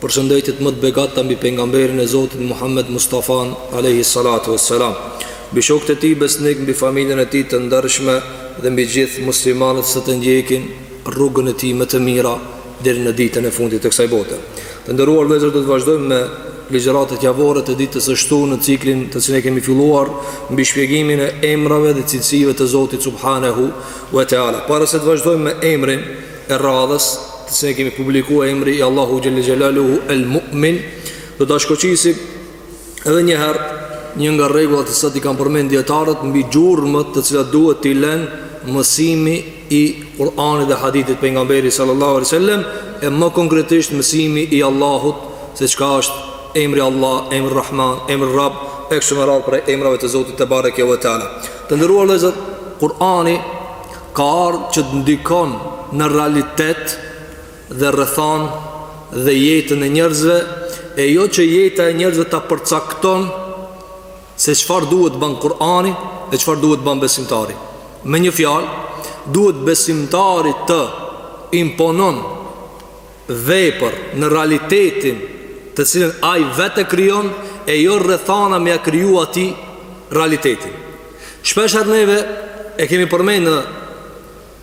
Përshëndetjet më të begata mbi pejgamberin e Zotit Muhammed Mustafan alejhi salatu ves selam, mbi shokët e tij besnik, mbi familjen e tij të ndershme dhe mbi gjithë muslimanët që ta ndjekin rrugën e tij me të mira deri në ditën e fundit të kësaj bote. Të nderuar vëllezër, do të vazhdojmë me ligjëratat javore të ditës së shtunë në ciklin të cilin e kemi filluar mbi shpjegimin e emrave dhe cilësive të Zotit subhanehu ve teala. Para se të vazhdojmë me emrin e radhës, të cilin e kemi publikuar emri i Allahu xhelle xhelaluhu el mu'min, do ta shkoqisim edhe një herë një nga rregullat të cilat i kanë përmend dijetarët mbi gjurmët të cilat duhet t'i lënë mësimi i Kur'anit dhe hadithit të pejgamberit sallallahu alaihi wasallam e më konkretisht mësimi i Allahut se çka është emri Allah, emri Rahman, emri Rab, e kështu me radhë për emrave të Zotit tebareke ve teala. Të nderuar vëllezër, Kur'ani Ka ardhë që të ndikon në realitet dhe rrethanë dhe jetën e njerëzve e jo që jeta e njerëzve ta përcakton se çfarë duhet të bën Kur'ani e çfarë duhet të bën besimtari. Me një fjalë, duhet besimtari të imponon vepër në realitetin të cilën ai vetë e krijon e jo rrethana me ja kriju atij realitetin. Shpesh herë neve e kemi përmend në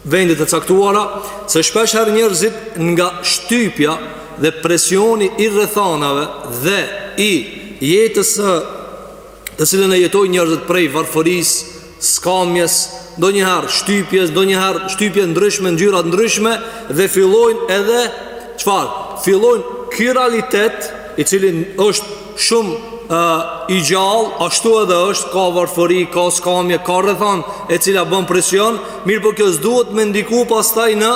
vendet e caktuara se shpesh herë njerëzit nga shtypja dhe presioni i rrethanave dhe i jetës së të cilën e jetojnë njerëzit prej varfërisë, skamjes, ndonjëherë shtypjes, ndonjëherë shtypje ndryshme, ngjyra t'ndryshme dhe fillojnë edhe çfarë? Fillojnë ky realitet, i cili është shumë ë i gjallë, ashtu edhe është ka varfëri, ka skamje, ka rrethanë e cila bën presion, mirëpo kjo s'duhet me ndiku pastaj në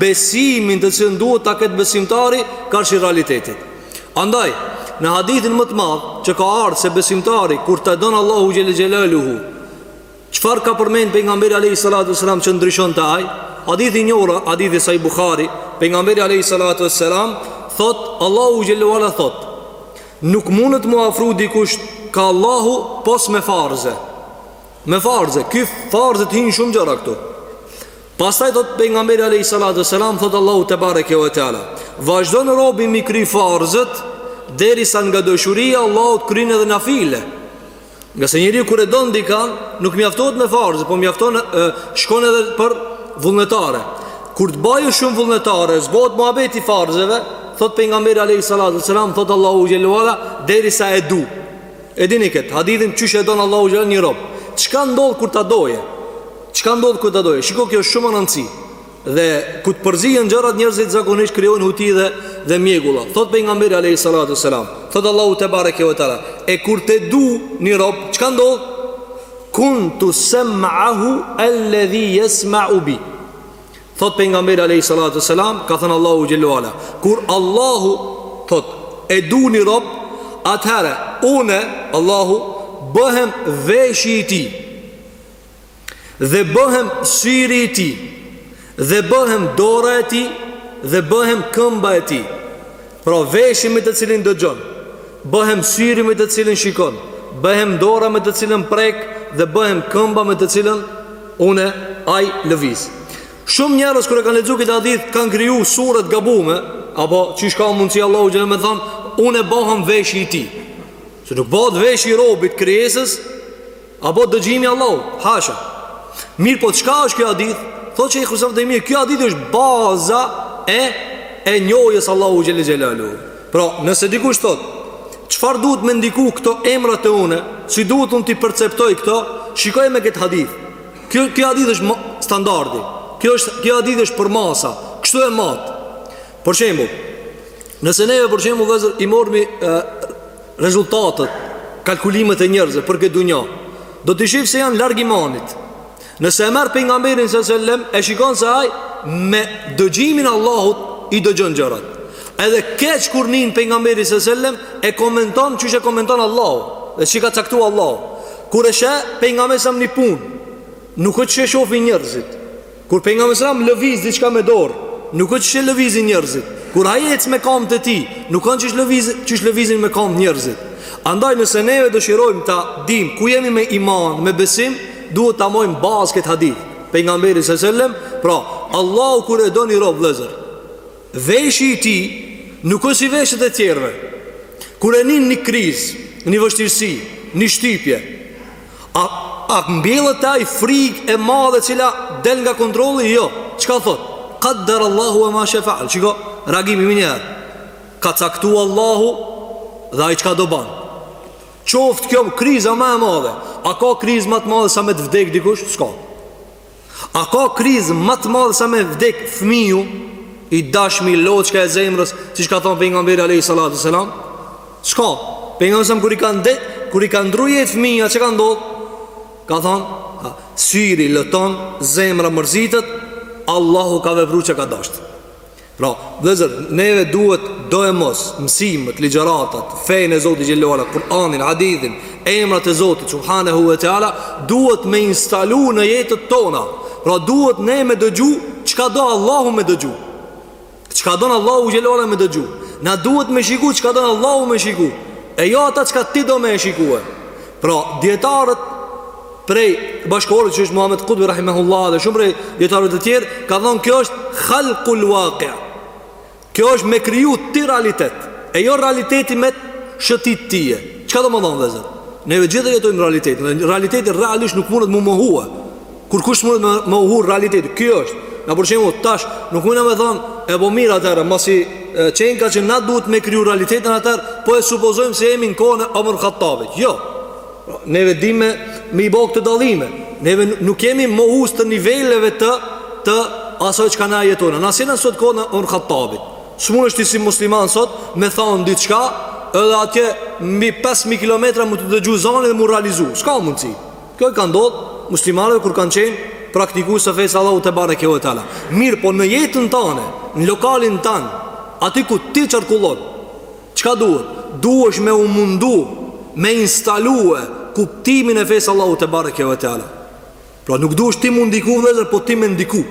besimin të cilën duhet ta ketë besimtari karshi realitetit. Andaj, në hadithin më të madh që ka ardh se besimtari kur ta don Allahu xhel xelaluhu, çfarë ka përmend pejgamberi alayhi salatu wasalam që ndryshon te ai? Hadithi i njohur, hadithi Sahih Buhari, pejgamberi alayhi salatu wasalam thot Allahu xhel wala thot Nuk mundet mu afru dikush ka Allahu pos me farze. Me farze, ky farze të hinë shumë gjëra këtu. Pastaj thot pejgamberi alejhi salatu selam thot Allahu tebareke ve teala vazhdon robi mi kry farzët derisa nga dashuria e Allahut kryen edhe nafile. Ngase njeriu kur e don dikan nuk mjaftohet me farze, po mjafton shkon edhe për vullnetare. Kur të bajë shumë vullnetare, zbohet muhabeti farzeve, thot pejgamberi alayhi salatu selam thot Allahu xhelalu ala derisa e du. E dini kët, hadithin çysh e don Allahu xhelalu një rob. Çka ndodh kur ta doje? Çka ndodh kur ta doje? Shiko kjo është shumë me rëndësi. Dhe kur të përzihen gjërat njerëzit zakonisht krijojnë huti dhe dhe mjegulla. Thot pejgamberi alayhi salatu wasalam, thot Allahu te bareke ve teala, e kur ta du një rob, çka ndodh? Kuntu sam'ahu alladhi yasma'u bi. Thot pejgamberi alayhi salatu wasalam, ka thënë Allahu xhelalu ala, kur Allahu thot e du një rob, atëherë unë Allahu bëhem veshi i tij. Dhe bëhem syri i tij Dhe bëhem dora e tij Dhe bëhem këmba e tij Pra veshi me të cilin dëgjon Bëhem syri me të cilin shikon Bëhem dora me të cilin prek Dhe bëhem këmba me të cilën Unë ai lëviz Shumë njerëz kur e kanë lexu këtë hadith Kanë kriju suret të gabume Apo qysh ka mundësi Allahu do me thanë Une bëhem veshi i tij Se nuk bëhet veshi i robit krijesës Apo dëgjimi i Allahut, hasha. Mirpo çka është ky hadith? Thotë që i Husam dhe mirë, kjo hadith është baza e e njohjes Allahu xhel xelalu. Pra, nëse dikush thotë, çfarë duhet me ndiku këto emra te unë, si duhet unë t'i perceptoj këto, shikoj me këtë hadith. Kjo kjo hadith është standardi. Kjo është kjo hadith është për masa. Kështu e mat. Për shembull, nëse ne për shembull vllezër i marrmi Rezultatet, kalkulimet e njerëzve për këtë dunja Do t'i shef se janë larg imanit Nëse e merr pejgamberin salatu selam E shikon se ai me dëgjimin e Allahut i dëgjon gjërat Edhe keq kur nin pejgamberi salatu selam E komenton qysh e komenton Allahu Dhe si ka caktu Allahu Kur e sheh pejgamberi selam një punë Nuk është qysh e shofin njerëzit Kur pejgamberi sallallahu alajhi wasallam lëviz diçka me dorë, nuk është qysh e lëvizin njerëzit. Kur ai ec me këmbët e tij, nuk kanë qysh lëviz, qysh lëvizin me këmbë njerëzit. Andaj nëse neve dëshirojmë ta dimë ku jemi me iman, me besim, duhet ta bojmë bazë këtë hadith. Pejgamberi sallallahu alajhi wasallam, pra, Allahu kur e do ni rob vëllezër, veshi i tij nuk është si veshët e tjerëve. Kur e nin një krizë, një vështirësi, një shtypje, A, a mbillet te ai frikë e madhe cila del nga kontrolli? Jo, çka thot? Kaddar Allahu ve ma sha'e fa'al Shiko, reagimi menjëherë Ka caktu Allahu dhe ai çka do ban Qoftë kjo kriza ma e madhe A ka krizë ma të madhe sa me të vdek dikush? Ska A ka krizë ma të madhe sa me vdek fëmiu i dashmi loçka e zemrës, siç ka thënë pejgamberi alayhi salatu selam? S'ka. Pejgamberi sa kur i ka dek, kur i ka ndrru jetë fëmia çka ka ndodh? Ka thënë, syri loton, zemra mërzitet, Allahu ka vepru çka ka dashtë. Pra, vëllezër, neve duhet doemos mësimet, ligjëratat, fenë e Zotit xhel-le ue ala, Kur'anin, hadithin, emrat e Zotit subhanahu wa taala, duhet me instalu në jetën tona. Pra duhet ne me dëgju çka do Allahu me dëgju. Çka don Allahu xhel-le ue ala me dëgju. Na duhet me shiku çka don Allahu me shiku. E jo ata çka ti do me shikue. Pra dietarët prej bashkëkohorëve që është Muhammed Kudbi rahimehullah dhe shumë prej dijetarëve të tjerë ka thonë kjo është khalkul waqia Kjo është me kriju ti realitet E jo realiteti me shëtit ty Çka do me thonë vëllezër? Neve gjithë jetojnë në realitetin Dhe realitetin realisht nuk mundet mu mohue Kurrkush s'mundet me, me mohu realitetin Kjo është Na për shembull tash nuk mundemi me thonë E bo mirë atëherë Masi qenka që na duhet me kriju realitetin atëherë po e supozojmë se jemi në kone Omër Khattavit Jo Neve dime me i bo këto dallime Neve nuk jemi mohus të niveleve të Të asoj çka na jetona Na s'jena sot në kohën e Omer Khattabit S'mundesh ti si musliman sot Me thonë diçka Edhe atje mbi 5.000 km Mu të dëgju zani dhe mu realizu S'ka mundësi Kjo i ka ndodhë muslimanëve kur kanë qenë Praktikues të fesë Allahut tebareke ve teala Mirëpo në jetën tonë Në lokalin tonë Aty ku ti qarkullon Çka duhet? Duhesh me u mundu me instalue kuptimin e fesë Allahut tebareke ve teala. Pra nuk duhesh ti mu ndiku vëllezër, po ti me ndiku.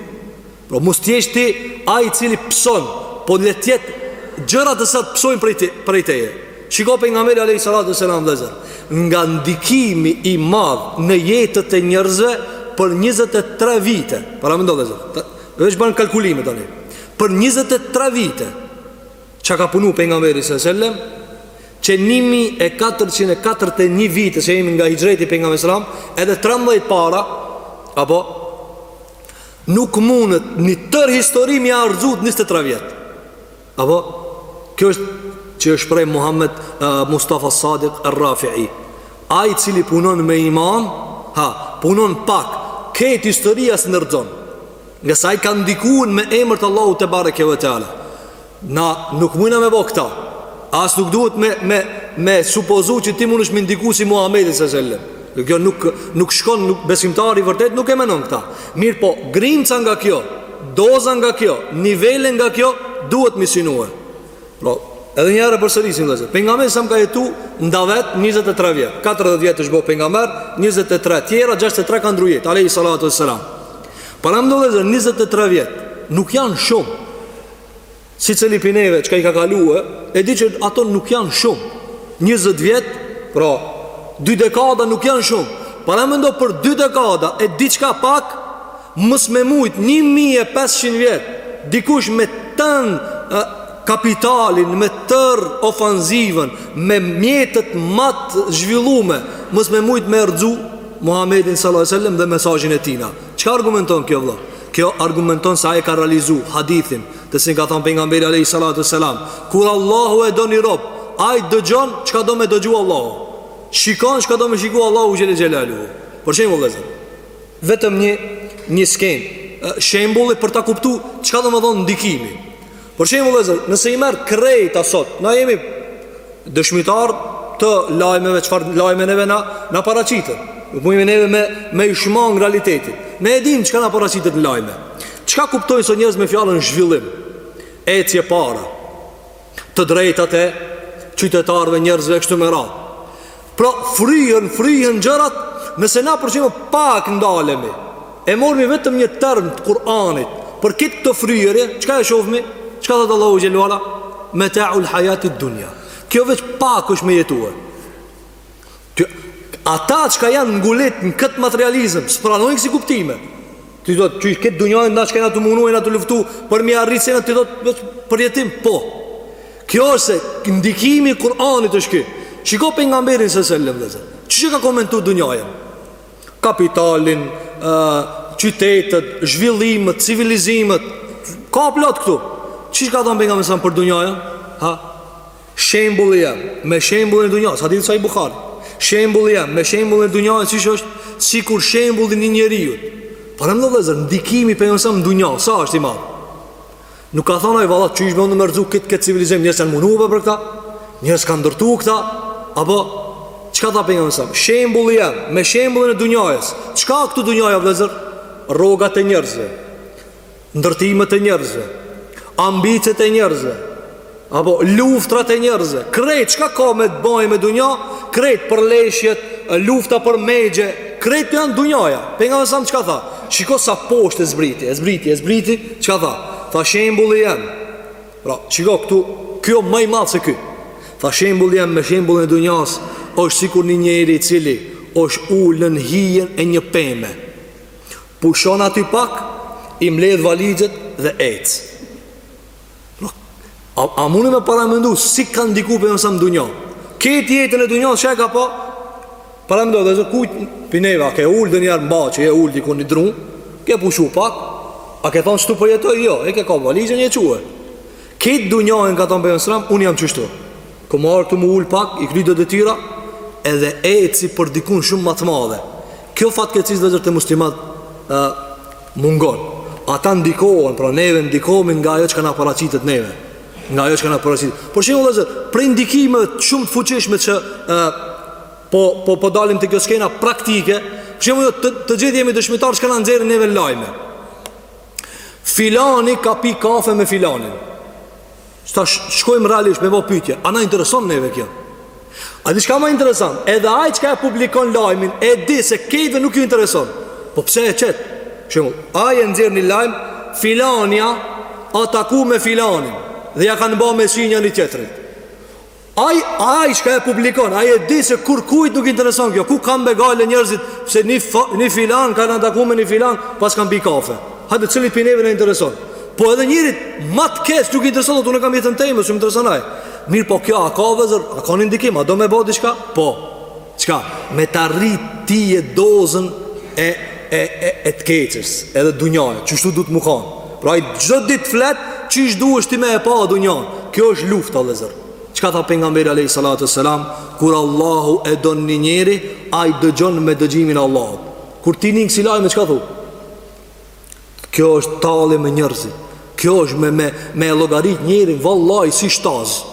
Pra mos t'jesh ti ai i cili pëson, po le t'jetë gjërat ato që pësojnë prej, te, prej teje. Shiko pejgamberi alejhi salatu ue selam vëllezër. Nga ndikimi i madh në jetët e njerëzve për 23 vite. Paramendo vëllezër. Veç bën kalkulime tani. Për 23 vite. Çka ka punu pejgamberi sallallahu alajhi wasallam? Qe 1441 vite që jemi nga hixhreti pejgamberit alejhi selam Edhe 13 para Apo Nuk mundet një tërë histori me i rrëzu 23 vjet Apo Kjo është që thotë prej Muhammed uh, Mustafa Sadiq Rafi'i Ai cili punon me iman Ha, punon pak Këtë historia s'e rrëzon Ngase ai ka ndikuar me emër të Allahut tebareke ve teala. Na nuk mujna me bo këta. As nuk duhet me me me supozu që ti mundesh me ndiku si Muhamedi sallallahu alaihi wasallam. Dhe kjo nuk nuk shkon nuk besimtari i vërtetë nuk e menon këta. Mirëpo, grimca nga kjo, doza nga kjo, nivele nga kjo duhet mi synue. Pra, edhe një herë përsërisim vëllazë. Pejgamberi sa ka jetu ndaç vet 23 vjet. 40 vjet është bë pejgamber, 23 tjera, 63 ka ndrru jetë. Alayhi salatu wassalam. Paramendo vllezër 23 vjet Nuk janë shumë Secili pi neve çka i ka kalue E di që ato nuk janë shumë 20 vjet Pra Dy dekada nuk janë shumë Paramendo për dy dekada E diçka pak Mos me mujt 1500 vjet Dikush me tanë Kapitalin Me tërë ofanzivën Me mjetet ma të zhvillume Mos me mujt me rrzu Muhammedin sallallahu alaihi wasallam dhe mesazhin e tina. Çka argumenton kjo vëlla? Kjo argumenton se ai e ka realizu hadithin, të cilin ka thon pejgamberi alaihi salatu wasalam, kur Allahu e don ni rob, ai dëgjon çka do me dëgju Allahu. Shikon çka do me shiku Allahu xhel-le xhelaluhu. Për shembull, vëllezër. Vetëm një një skenë shembulli për ta kuptu çka domethonë ndikimi. Për shembull vëllezër, nëse i merr krejt sot, na jemi dëshmitar të lajmeve, çfarë lajme neve na na paraqiten. S'mujmi neve me me i shmang realitetin. Ne e dimë çka na paraqiten në lajme. Çka kuptojnë sot njerëz me fjalën zhvillim? Ecje para. Të drejtat e qytetarëve, njerëzve kështu me radhë. Pra fryhen, fryhen gjërat Nëse na për shembull pak ndalemi E marrmi vetëm një term të Kur'anit Për këtë fryrje Çka e shofmi? Çka thotë Allahu xhel-le ue ala? Metaul hajatid dunja Kjo veç pak është me jetue Kjo Ata çka janë ngulit në këtë materializëm S'pranojnë kësi kuptime Ti do të qysh këtë dunja na që kena tu u munu e na tu luftu Për me i arrit se na ti do të për jetim Po Kjo është se ndikimi i Kur'anit është ky Shiko pejgamberin alejhi selam vëllezër Qysh e ka komentu dunjanë Kapitalin uh, Qytetet Zhvillimet Civilizimet Ka plot këtu Çka ka thonë pejgamberi alejhi selam për dunjanë Ha Shembulli jem me shembullin e dunjas, hadith sahih Buhari. Shembulli jem me shembullin e dunjas, siç është sikur shembulli i një njeriu. Paramendo vëllezër ndikimi i pejgamberit alejhi selam në dunja, sa është i madh. Nuk ka thonë ai valla qysh mun me rrzu kët kët civilizim njerëz janë munu për këta. Njerëz kanë ndërtu këta apo çka tha pejgamberi alejhi selam. Shembulli jem me shembullin e dunjas. Çka ka këtu dunjaja vëllezër? Rrogat e njerëzve. ndërtimet e njerëzve, ambicet e njerëzve, apo luftrat e njerëzve, krejt çka ka me ba me dunja, krejt përleshjet, lufta për megje, krejt janë dunjaja. Pejgamberi alejhi selam çka tha, shiko sa poshtë e zbriti, e zbriti, e zbriti, çka tha, tha shembulli jem, pra, shiko këtu, kjo ma i madh se ky, tha shembulli jem me shembullin e dunjas, është sikur një njeri i cili është ulë në hijen e një peme, Pushon aty pak, i mbledh valixhet dhe ec. A, a muni me paramendu si ka ndiku për jam dunja. Këtë jetën e dunjasë qysh e ka pa? Paramendo vllezër kush prej neve a ke ul ndonjëherë, mba që je ul diku në dru, ke pushu pak, a ke thonë këtu po jetoj jo, e ke kap valixhen, je çue. Ketë dunjanë ka thonë pejgamberi sallallahu alajhi wasallam, unë jam qështu. Kom ardh këtu m'u ul pak, i kry do detyra edhe eci për dikun shumë ma të madhe. Kjo fatkeqësisht vëllezër te muslimanët ë mungon. Ata ndikohen, pra neve ndikohemi nga ajo çka na paraqitet neve. Nga ajo çka na paraqitet. Për shembull vëllezër, për ndikime shumë të fuqishme që ë po po po dalim te kjo skena praktike, për shembull të, të gjithë jemi dëshmitar çka na nxjerrin neve lajme. Filani ka pi kafe me filanin. Tash shkojmë realisht me bo pyetje, a na intereson neve kjo? A di çka ma interesant? Edhe ai çka e publikon lajmin, e di se këtëve nuk ju intereson. Po pse e qet? Shembull, ai e nxjerr një lajm filania a taku me filanin dhe ja kanë bërë me sy njani-tjetrit. Ai, ai çka e publikon, ai e di se kurrkujt nuk i intereson kjo, ku kanë be gajle njerëzit, pse një, fa, një filan, kanë taku me një filan, paskan pi kafe. Hajde, cilit prej neve na intereson. Po edhe njerit, ma të keq, nuk i intereson, thotë unë e kam jetën teme, s'më intereson ai. Mirëpo kjo, a ka vllezër, a ka një ndikim, a do me bo diçka? Po. Qka? Me ta rrit ty e dozën e, e, e, e të keqes Edhe dunjaja, qështu duhet me kanë Pra ai çdo ditë flet, qysh duhesh ti me e pa dunjanë Kjo është luftë, vllezër Çka tha pejgamberi a.s. Kur Allahu e don një njeri, ai dëgjon me dëgjimin e Allahut Kur ti nin kësi lajme, çka thu? Kjo është tallje me njerëzit Kjo është me, me, me llogarit njerin, vallahi, si shtazë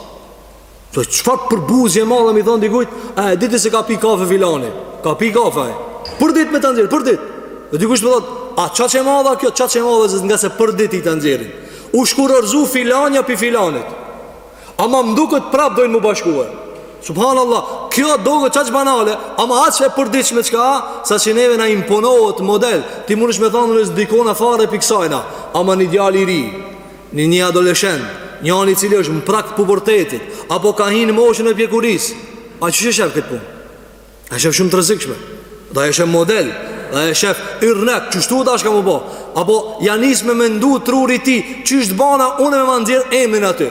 Po çfarë përbuzje e madhe me i thonë dikujt A e di ti se ka pi kafe filani Ka pi kafe e Përditë me ta nxjerrë, përditë Dhe dikush me thotë A qaq e madhe kjo, qaq e madhe ngase përditë ai ta nxjerr U shkurorëzu filanja prej filanit Ama m'duket prap dojnë m'u bashkue Subhan Allah Kjo doket qaq banale Ama aq e përditshme çka Sa që neve na imponohet model Ti mundesh me thonë unë s'ndikona fare prej kësajna Ama një djalë i ri Një një adoleshent, njani i cili është në prag të pubertetit, apo ka hi në moshën e pjekurisë, ai qysh e shef këtë punë? A e shef shumë të rrezikshme, dhe e shef model, dhe e shef yrnek, qështu tash ka m'u bo, apo ja nis me mendu truri i tij, qysh t'bana, unë me ma nxjerrë emrin aty.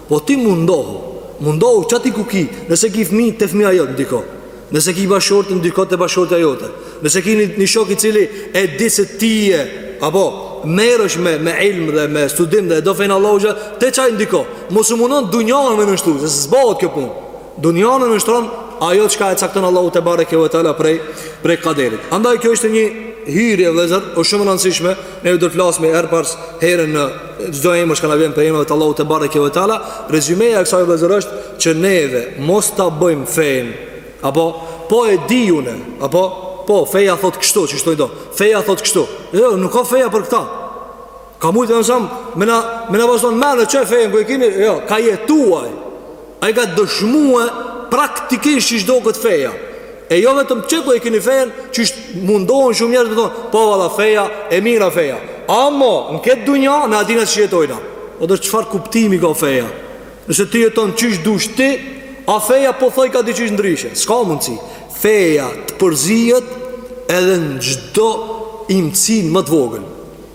Po ti mundohu, mundohu qaty ku ki, nëse ki fmi te fmija jot ndiko, nëse ki bashkëshorte ndiko te bashkëshortja jote, nëse ki një shok i cili e di se ti je, apo, merresh me, me ilm dhe me studim dhe do fenë e Allahut, te qaj ndiko, mos u mundo dunjanë me nënshtru, se s'bohet kjo punë. Dunjanë e nënshtron ajo çka e cakton Allahu te bareke ve teala prej prej kaderit. Andaj kjo ishte një hyrje vëllezër, është shumë e rëndësishme, ne do të flasim edhe përsëri në çdo emër që na vjen për emrat e Allahu te bareke ve teala. Rezymeja e kësaj vëllezër është që neve mos ta bëjmë fenë apo po e dijune apo po feja thot kështu qysh do, do. Feja thot kështu. Jo, nuk ka feja për këtë. Ka mujtë të thotë Me na, me na vazhdo merre Qe fejën ku e kini jo, Ka jetu ai Ai ka dëshmue Praktikisht qysh do këtë feja E jo vetëm që ku e kini fejen Qysh mundohen shumë njerës Me thonë Po valla feja E mira feja Amo Në këtë dunja Ne e dina qysh jetojna Po çfarë kuptimi ka feja Nëse ti jeton qysh dush ti A feja po thojka diçysh ndryshe S'ka mundësi Feja të përzijet Edhe në çdo imtësi më të vogël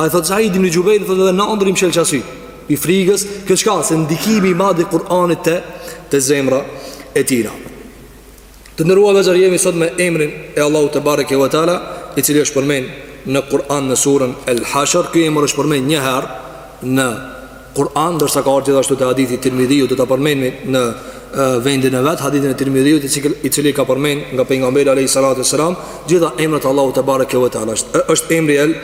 Ai thotë Said ibn Xhubejri thotë edhe në andërr i mshel qasi I frikës, kjo çka se ndikimi i madh i Kur'anit te, te zemra e tina Të nderuar vëllezër jemi sot me emrin e Allahut tebareke ve teala I cili është përmen në Kur'an në surën El Hashr Ky emër është përmen njëher në Kur'an, ndërsa ka ardhur gjithashtu te hadithi i Tirmidhiut, do ta përmendim në vendin e vet, hadithin e Tirmidhiut, i cili ka përmend nga pejgamberi alayhi salatu sallam, gjitha emrat e Allahut tebareke ve teala është është emri el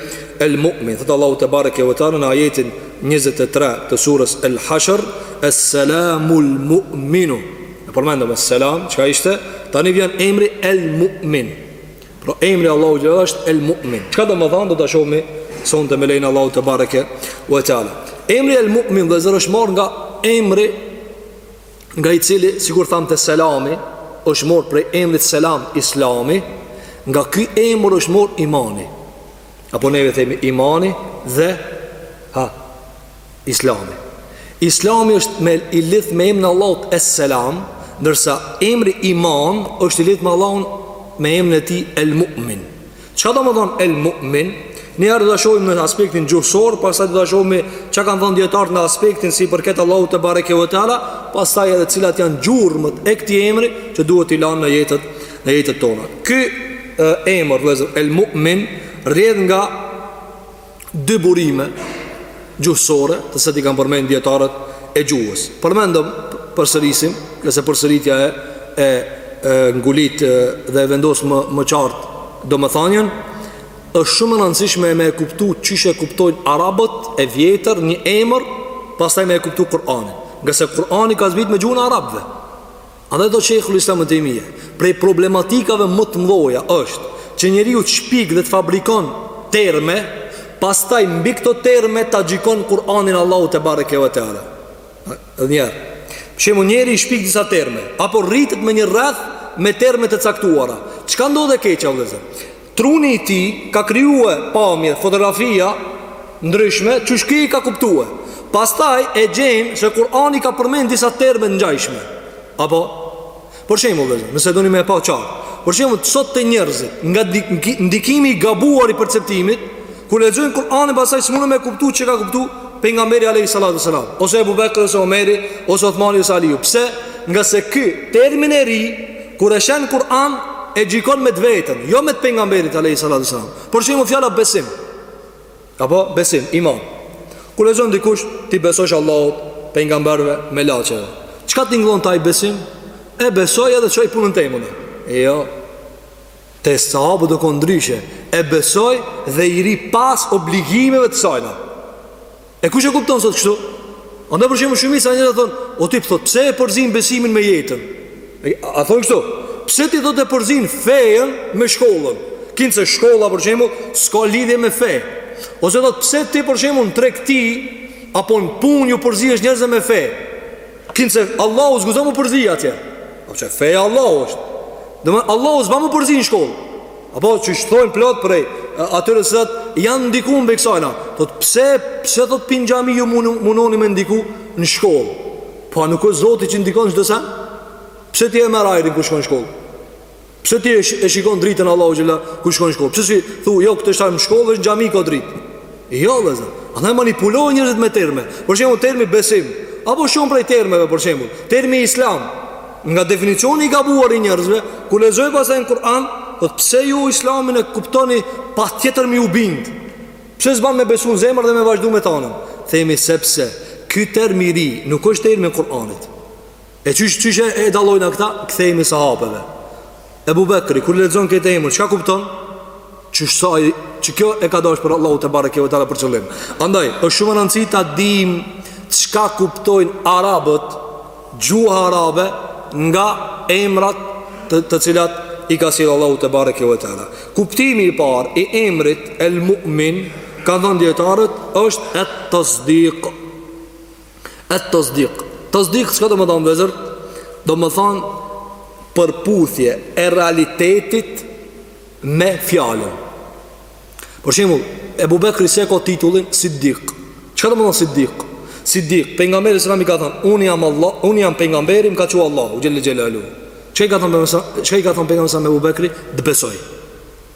el mu'min, thot Allahu tebareke ve teala në ajetin 23 të surës El Hashr, Esselamul mu'minu. E përmendëm selam, çka ishte? Tani vjen emri el mu'min. Pra emri Allahut xhelle është El Mu'min Çka domethanë do ta shohim Sonte me lejen e Allahut tebareke ve teala Emri El Mu'min vëllezër është marrë nga emri Nga i cili, sikur thamë te selami është marrë prej emrit selam islami Nga ky emër është marrë imani Apo neve themi imani dhe a Islami. Islami është i lidht me emrin e Allahut Es-Selam, ndërsa emri Iman është i lidht me Allahun me emrin e tij El-Mu'min. Çka domethonë El-Mu'min? Ne do ta shohim në aspektin gjuhësor, pastaj do ta shohim çka kanë thënë dijetarët në aspektin si i përket Allahut tebareke ve teala, pastaj edhe cilat janë gjurmët e këtij emri që duhet t'i lanë në jetën në jetën tonë. Ky emër, vëllezër, El-Mu'min rrjedh nga dy burime gjuhësore, të cilat i kanë përmend dijetarët e gjuhës. Përmendëm përsërisim, ngase përsëritja e e, e ngulit dhe e vendos më më qartë domethënien, është shumë e rëndësishme me e kuptu qysh e kuptojnë arabët e vjetër një emër, pastaj me e kuptu Kur'anin. Ngase Kur'ani ka zbrit me gjuhën e arabëve. Andaj thotë Shejhul Islam Ibn Taymija, prej problematikave më të mëdha është që njeriu të shpik dhe të fabrikon terme, pastaj mbi këto terme ta gjykon Kur'anin e Allahut te bareke ve teala. Edhe një herë. Për shembull, njeriu shpik disa terme, apo rritet me një rreth me terme të caktuara. Çka ndodh e keq o vëllezër? Truni i tij ka krijue pamje, fotografia, ndryshme, qysh ky i ka kuptue. Pastaj e gjejmë se Kur'ani ka përmend disa terme të ngjajshme. Apo, për shembull, vëllezër, nëse doni me e pa qartë, për shembull, sot te njerëzit, nga ndikimi i gabuar i perceptimit, Kur lexojnë Kur'anin pastaj s'munden me kuptu çka ka kuptu pejgamberi alayhi salatu sallam, ose Abu Bekri ose Omeri, ose Uthmani ose Aliu. Pse? Ngase ky termin e ri kur e sheh n'Kur'an e gjykon me të vetën, jo me të pejgamberit alayhi salatu sallam. Për shembull fjala besim. Apo besim, iman. Kur lexon dikush t'i besosh Allahut, pejgamberëve, melaqeve. Çka tingëllon te ai besim? E besoj edhe çoj punën temën. E jo, Te sahabët o konë ndryshe E besoj dhe i rri pas obligimeve të sajna E kush e kupton sot kështu? Andaj për shembull shumica e njerëzve thonë O ti thot, pse e përzin besimin me jetën? E, a, a thonë kështu? Pse ti thot e përzin fejën me shkollën? Kinse shkolla për shembull s'ka lidhje me fe Ose thot, pse ti për shembull në tregti Apo në pun ju përzihesh njerëzve me fe Kinse Allahu s'guzon me u përzi atje Apo që feja Allahu është Domethënë Allahu s'ban me u përzi në shkollë Apo qysh thojnë plot prej atyre të cilët janë ndiku prej kësajna Thot pse, pse thot pi n'xhami ju munoni me ndiku në shkollë Po a nuk është zoti që ndikon çdo send Pse ti e merr ajrin kur shkon në shkollë Pse ti e shikon dritën e Allahut xhele kur shkon në shkollë Pse s'i thu jo këtu është në shkollë veç xhami ka dritë Jo vëllezër A ne manipulojnë njerëzit me terme Për shembull termi besim Apo shumë prej termeve për shembull, termi islam. Nga definicioni i gabuar i njerëzve, kur lexojnë pastaj në Kur'an, thot pse ju islamin e kuptoni patjetër me iu bind, pse s'ban me besu në zemër dhe me vazhdu me tanën, themi sepse, ky term i ri, nuk është term i Kur'anit. E qysh, qysh e dallojna këta, kthehemi sahabëve. Ebu Bekri, kur lexon këtë emër, çka kupton? Qysh sa i, që kjo e ka dash për Allahu te bareke ve teala për qëllim. Andaj, është shumë me rëndësi ta dim çka kuptojnë arabët, gjuha arabe nga emrat të, të cilat i ka sjell Allahu te bareke ve teala. Kuptimi i parë i emrit El Mu'min, kanë thënë dietarët, është et tasdiq. Et të zdik Të zdik s'ka do më thonë vëzër Do më thonë Përputhje e realitetit Me fjallën Për shimu E bubek rriseko titullin Si dik Qëka do më thonë si dik Si dik Për nga meri së nami ka thonë Unë jam Allah Unë jam për nga meri Më ka qua Allah U gjellë gjellë alu Qëka i ka thonë për nga meri së nami Qëka i ka thonë për nga meri së nami Dë besoj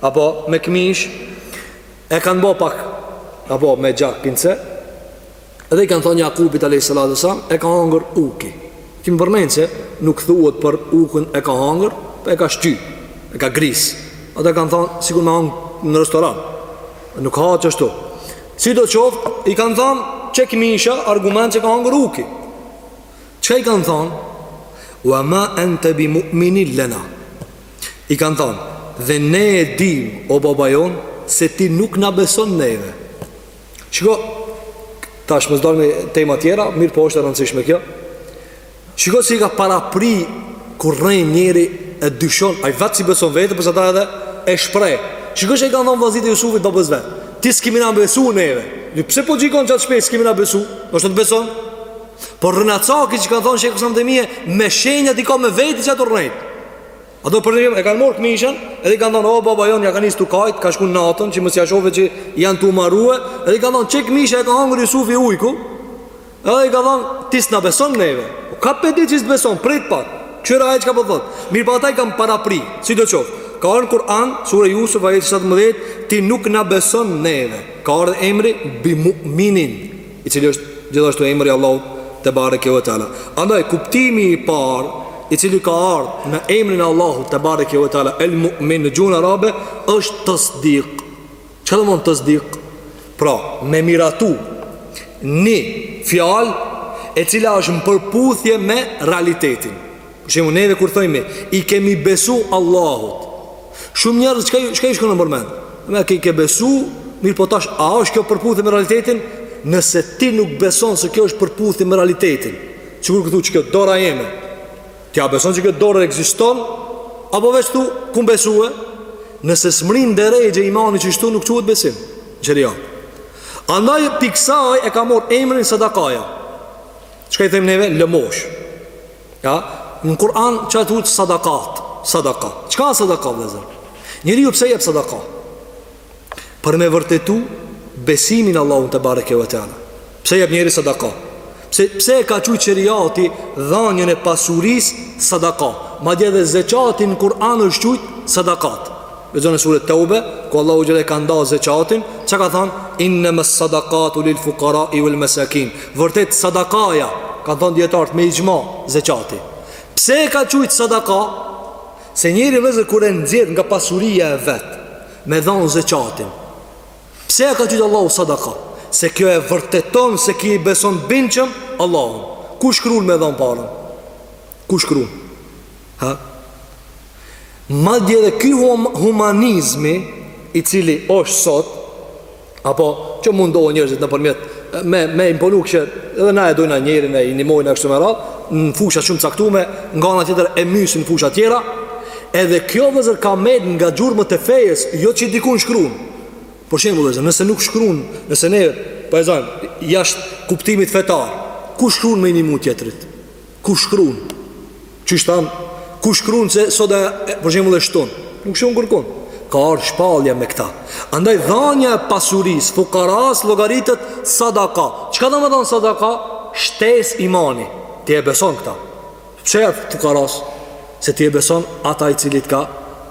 Apo me këmishë E kanë bo pak Apo me gjak kinse Edhe i kanë thonë Jakubit a.s. E ka hangër ujki Kemi përmend se nuk thuhet për ujkun e ka hangër Po e ka shky E ka grisë Ata e kanë thonë Sikur me hangë në restoran Nuk ha qashtu Sido qoftë I kanë thonë Qe këmisha argument që e ka hangër ujki Çka i kanë thonë Wa ma ente bi mu'minin lena I kanë thonë, Dhe ne e dimë, o baba jonë, se ti nuk na beson neve. Shiko, tash më s'do hymë n'tema tjera, mirëpo është e rëndësishme kjo. Shiko si ka parapri kur rren njeri e dyshon, ai vetë s'i beson vetes, për ata edhe e shpreh. Shiko çka i kanë thonë vllaznit e Jusufit babës vet, ti s'kimi na besu neve. Po pse po gjykon qaq shpejt s'kimi na besu, është të të beson? Por rrenacaki çka kanë thonë shekë pësam dhe mije, me shenjat i ka me vete që a tu rrejt. Ata pra e kanë marrë këmishën Edhe i kanë thonë, o baba jonë, ja kanë nis tu kajt Kanë shku natën, që mos ja shoh që janë tu marue Edhe i kanë thonë, qe këmisha e ka hangër Jusufin ujku Edhe i kanë thonë, ti s'na beson neve po Kah pe di që s'të beson, prit pak Kqyre çka po thotë Mirëpo ata i kanë parapri, sido qoftë Ka ardh në Kur'an, sure Jusuf, ajeti 17 Ti nuk na beson neve Ka ardh emri, bi mu'minin i cili është gjithashtu emri i Allahut tebareke ve teala andaj kuptimi i parë i cili ka ardhur në emrin e Allahut tebareke ve teala el mu'min në gjuhën arabe është tasdik çka do me thonë tasdik pra me miratu një fjalë e cila është në përputhje me realitetin Për shembull, neve kur thojmë i kemi besu Allahut. Shumë njerëz çka i shkon në mend. Me ke ke besu, mirëpo tash a është kjo përputhje me realitetin? Nëse ti nuk beson se kjo është përputhje me realitetin, sikur këtu qikjo dora jeme. Ti a beson se kjo dora ekziston? Apo veç tu thu kum besue? Nëse s'mrrin n'derexhe imani qështu nuk quhet besim. Xheria. Andaj pi ksaj e ka marrë emrin sadakaja. Çka i them neve? Lëmoshë. Ja, në Kur'an çka thotë sadakat? Sadaka. Çka është sadaka, vëllezër? Njeriu pse jep sadaka? Për me vërtetu besimin n'Allahun tebareke ve teala. Pse jep njeri sadaka? Pse, pse e ka qujt sheriati dhanien e pasurisë sadaka? Madje edhe zeqati në Kur'an është qujt sadakat. Lexoni suret Teube, ku Allahu xhele e ka nda zekatin, çka ka thënë? Innama sadaqatu lil fuqara'i wal masakin. Vërtet sadakaja, kanë thënë dijetarët me ixhma zekati. Pse e ka qujt sadaka? Se njeri vllezër kur e nxjerr nga pasuria e vet me dhon zekatin. Pse e ka qujt Allahu sadaka? Se kjo e vërteton se ky i beson bindshëm Allahut. Ku shkruan me dhon parën? Ku shkruan? Ha? Madje dhe ky humanizmi i cili është sot apo që mundohen njerëzit nëpërmjet me me imponu që edhe na e dojna njerin e i nimojna kështu me radh, në fusha shumë caktume, nga ana tjetër e mysin n'fusha tjera. Edhe kjo vllezër ka met nga gjurmët e fejes, jo që dikun shkruan. Për shembull, nëse nuk shkruan, nëse ne po e zom jashtë kuptimit fetar, ku shkruan me i nimu tjetrit? Ku shkruan? Qysh thamë, ku shkruan se sot a për shembull e shtunë? Nuk shkrun kërkun. Ka ardh shpallja me këta. Andaj dhanja e pasurisë fukaras llogaritet sadaka. Çka domethonë sadaka? Shtes imani. Ti e beson këta. Pse ja fukaras? Se ti e beson ata i cili t'ka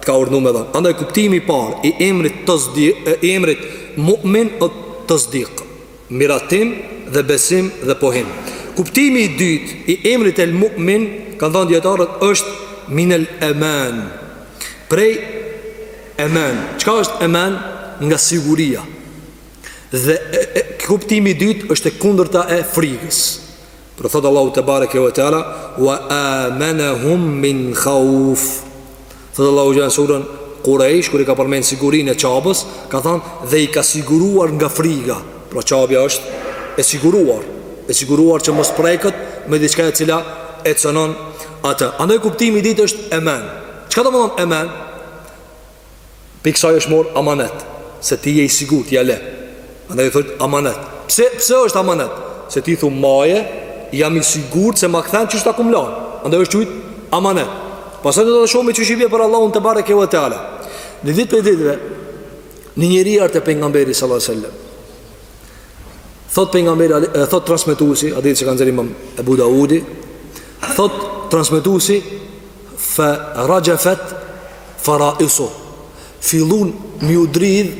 t'ka urdhnu me dhon. Andaj kuptimi i parë i emrit tasdi, i emrit mu'min o tasdik. miratim dhe besim dhe pohim. Kuptimi i dytë i emrit El Mu'min, kanë thënë dijetarët, është min el eman. Prej eman. Çka është eman? Nga siguria. Dhe kuptimi i dytë është e kundërta e frikës. Pra thotë Allahu tebareke ve teala wa amanahum min khauf. Thotë Allahu xhele n'suren Kurejsh kur i ka përmend sigurinë e Qabes, ka thënë dhe i ka siguruar nga friga. Pra Qabja është e siguruar, e siguruar që mos preket me diçka e cila e cënon atë. Andaj kuptimi i dytë është eman. Çka domethonë eman? Prej kësaj është marr amanet, se ti je i sigurt, ja le. Andaj i thotë amanet. Pse pse është amanet? Se ti thu maje, jam i sigurt se ma kthen qysh ta kum lan. Andaj është qujt amanet. Pastaj do të shohim qysh i bie për Allahun tebareke ve teala. Ni ditë prej ditëve, një njeri erdh te pejgamberi sallallahu alaihi wasallam. Thot pejgamberi, thot transmetuesi, hadith që e ka nxjerr imam Ebu Daudi, thot transmetuesi, Fe raxhefet faraisu Fillun m'iu dridh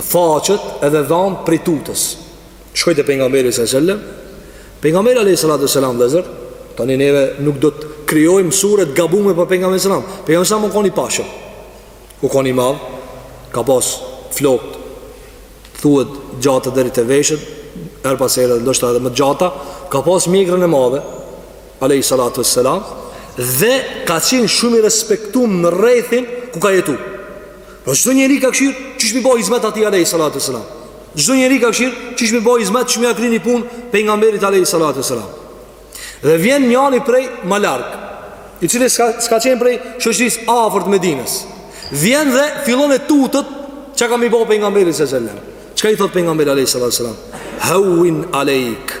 faqet edhe dhamët prej tutës Shkoi te pejgamberi alejhi selam Pejgamberi alejhi salatu selam vllezër tani neve nuk do të krijojmë suret gabume për pejgamberin selam Pejgamberi selam u kon i pashëm U kon i madh Ka pas flokët Thuhet gjata deri te veshët Herë pas here ndoshta edhe më gjata Ka pas mjekrën e madhe alejhi salatu ves selam dhe ka qenë shumë i respektu në rrethin ku ka jetu. Po çdo njeri ka kshyr çish mi bo hizmet atij alejhi salatu ves selam. Çdo njeri ka kshyr çish mi bo hizmet çish mi a kry një punë pejgamberit alejhi salatu ves selam. Dhe vjen njani prej ma larg, i cili s'ka s'ka qenë prej shoqërisë afërt Medinës. Vjen dhe fillon e tutet çka ka mi bo pejgamberit sallallahu alejhi wasallam. Çka i thot pejgamberi alejhi salatu ves selam? Hawin alejk.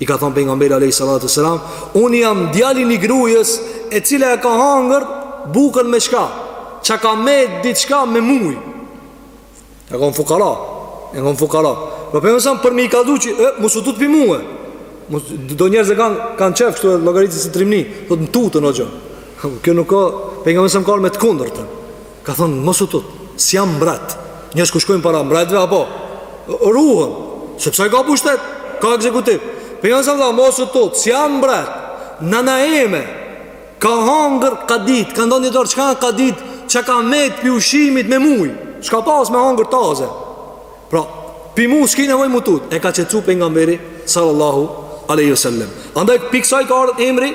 I ka thënë pejgamberi alayhi salatu selam, unë jam djali i grujës e cila e ka hangër bukën me çka? Çka ka met diçka me muj. E kanë fukara. E kanë fukara. Po pse më për mi ka duçi, e mos u tut pi mua. Mos do njerëz që kanë kanë çef kshtu e llogaritin si trimni, thot m'tuten o gjë. Kjo nuk ka, pejgamberi alejhi selam ka ardh me të kundërtën. Ka thënë, mos u tut, s'jam mbret. Njerëz kur shkojnë para mbretëve apo ruhen, sepse ai ka pushtet, ka ekzekutiv. Pejgamberi sa tha, mos u tut, s'jam mbret. Nana ime ka hangër kadid, ka ndonë një dorë çka kadid, çka ka met pi ushimit me muj. S'ka pas me hangër taze. Pra, pi mu s'ki nevojë mu tut. E ka qetsu pejgamberi sallallahu alaihi wasallam. Andaj pi ksaj ka ardh emri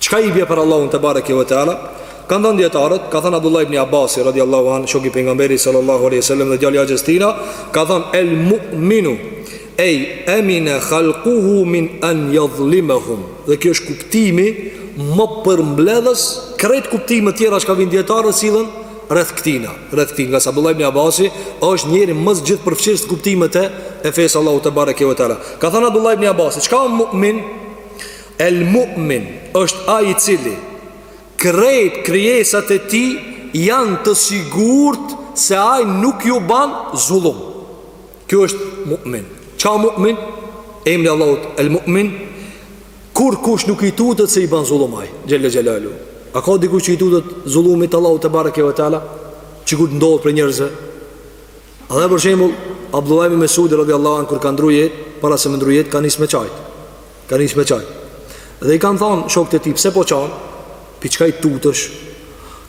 Çka i bje për Allahun te bareke ve teala Kanë thënë dijetarët Ka thënë Abdullah ibn Abasi radiallahu anhu Shoku i pejgamberit Sallallahu aleyhi sallam Dhe djali i axhës tina Ka thënë El mu'minu Ej emine khalkuhu min an jadhlimehum Dhe kjo është kuptimi Më përmbledhës Krejt kuptimet tjera çka vijnë dijetarët sillen rreth këtina, rreth këtina, nga Abdullah ibn Abasi, është njeri më gjithëpërfshirës i kuptimeve të fesë Allahu te bareke ve teala. Ka thënë Abdullah ibn Abasi, çka është mu'min? El Mu'min është ai i cili krejt krijesat e tij janë të sigurt se ai nuk ju ban zullum. Ky është Mu'min. Çka Mu'min? Emri i Allahut El Mu'min. Kurkush nuk i tutet se i ban zullum ai, xhelle xhelalu. A ka dikush që i tutet zullumit Allahut te bareke ve teala? Çiku të ndodh prej njerëzve? Edhe për shembull, Abdullah ibn Mesud radiallahu anhu kur ka ndru jetë, para se me ndru jetë ka nis me çajt. Ka nis me qajt Dhe i kanë thonë shokët e tij Pse po qan Pi çka i tutesh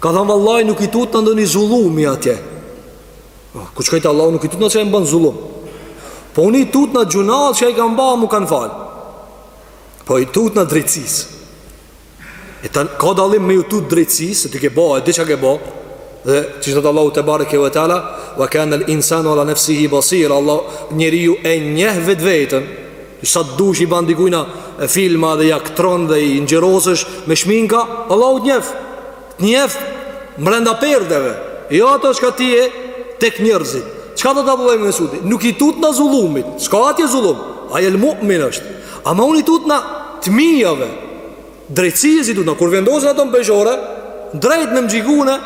Ka thonë vallahi nuk i tutna ndonjë zullumi atje ah, Ku shkoj te Allahu nuk i tutna se e më ban zullum Po unë i tutna gjynahet që i kam ba mu kanë falë Po i tutna drejtsisë E tash ka dallim me ju tut drejtësisë Se ti ke bo, e di çka ke bo Dhe çka thotë Allahu te bareke ve teala Ve kanel insanu ala nefsihi basira Vallahi njeriu e njeh vetveten Sa të dush i ban dikujna filma dhe aktron dhe ngjyrosesh me shminka Allahu të njef Të njef mrenda perdeve Jo ato çka ti je tek njerëzit Çka do të bëve me mesuti? Nuk i tutna zullumit S'ka atje zullum Ai el mu'min është Ama unë i tutna të mijave Drejtësisë i tutna Kur vendosen ato në peshore Drejt me më gjykue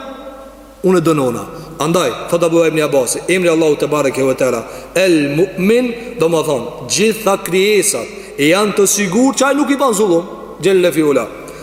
Unë e dënona Andaj, thotë Abu Ibni Abasi Emri i Allahut tebareke ve teala El mu'min Domethonë Gjitha krijesat janë të sigurt Që ai nuk i ban zullum Xhele fi ula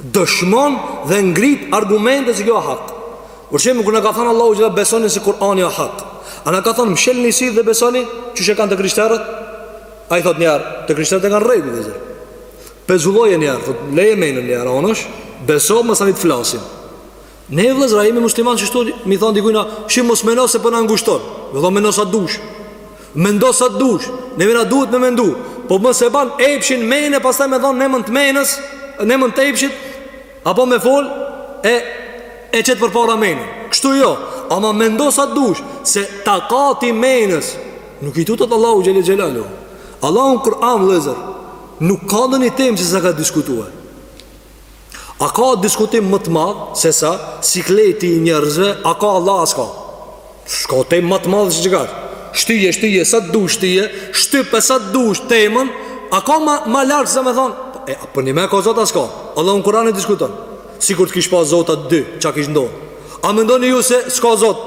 dëshmon dhe ngrit argumente se kjo është hak. Për shembull, kur na ka thënë Allahu që besoni se Kur'ani është hak, a na ka thënë mshelni sy dhe besoni, qysh e kanë të krishterët? Ai thotë një herë, të krishterët e kanë rregull vllezër. Pezulloje një herë, thotë, leje menë një herë, anash, beso masanej të flasim. Ne vllezër, jemi musliman qashtu Mi thonë dikujt na, shi mos meno se po na ngushton Me thonë meno sa të dush Mendo sa të dush Neve na duhet me mendu Po mos e ban epshin menë e pastaj me thonë Në emën të menës Në emën të epshit Apo me fol E, e qet përpara menë Kështu jo Ama mendo sa të dush Se takati i menës Nuk i tutet Allahu Xhele Xhelaluhu Allahu në Kur'an vllezër Nuk ka ndonjë temë që s'e ka diskutuar A ka diskutim më të madh se sa sikleti i njerëzve, a ka Allah a s'ka? S'ka temë më të madhe se çka. Shtyje, shtyje sa të dush shtyje, shtype sa të dush temën, a ka më më lart se me thon, po, e po ne më ka Zot a s'ka. Allahu në Kur'an e diskuton. Sikur të kish pas Zota dy, çka kish ndodh? A mendoni ju se s'ka Zot?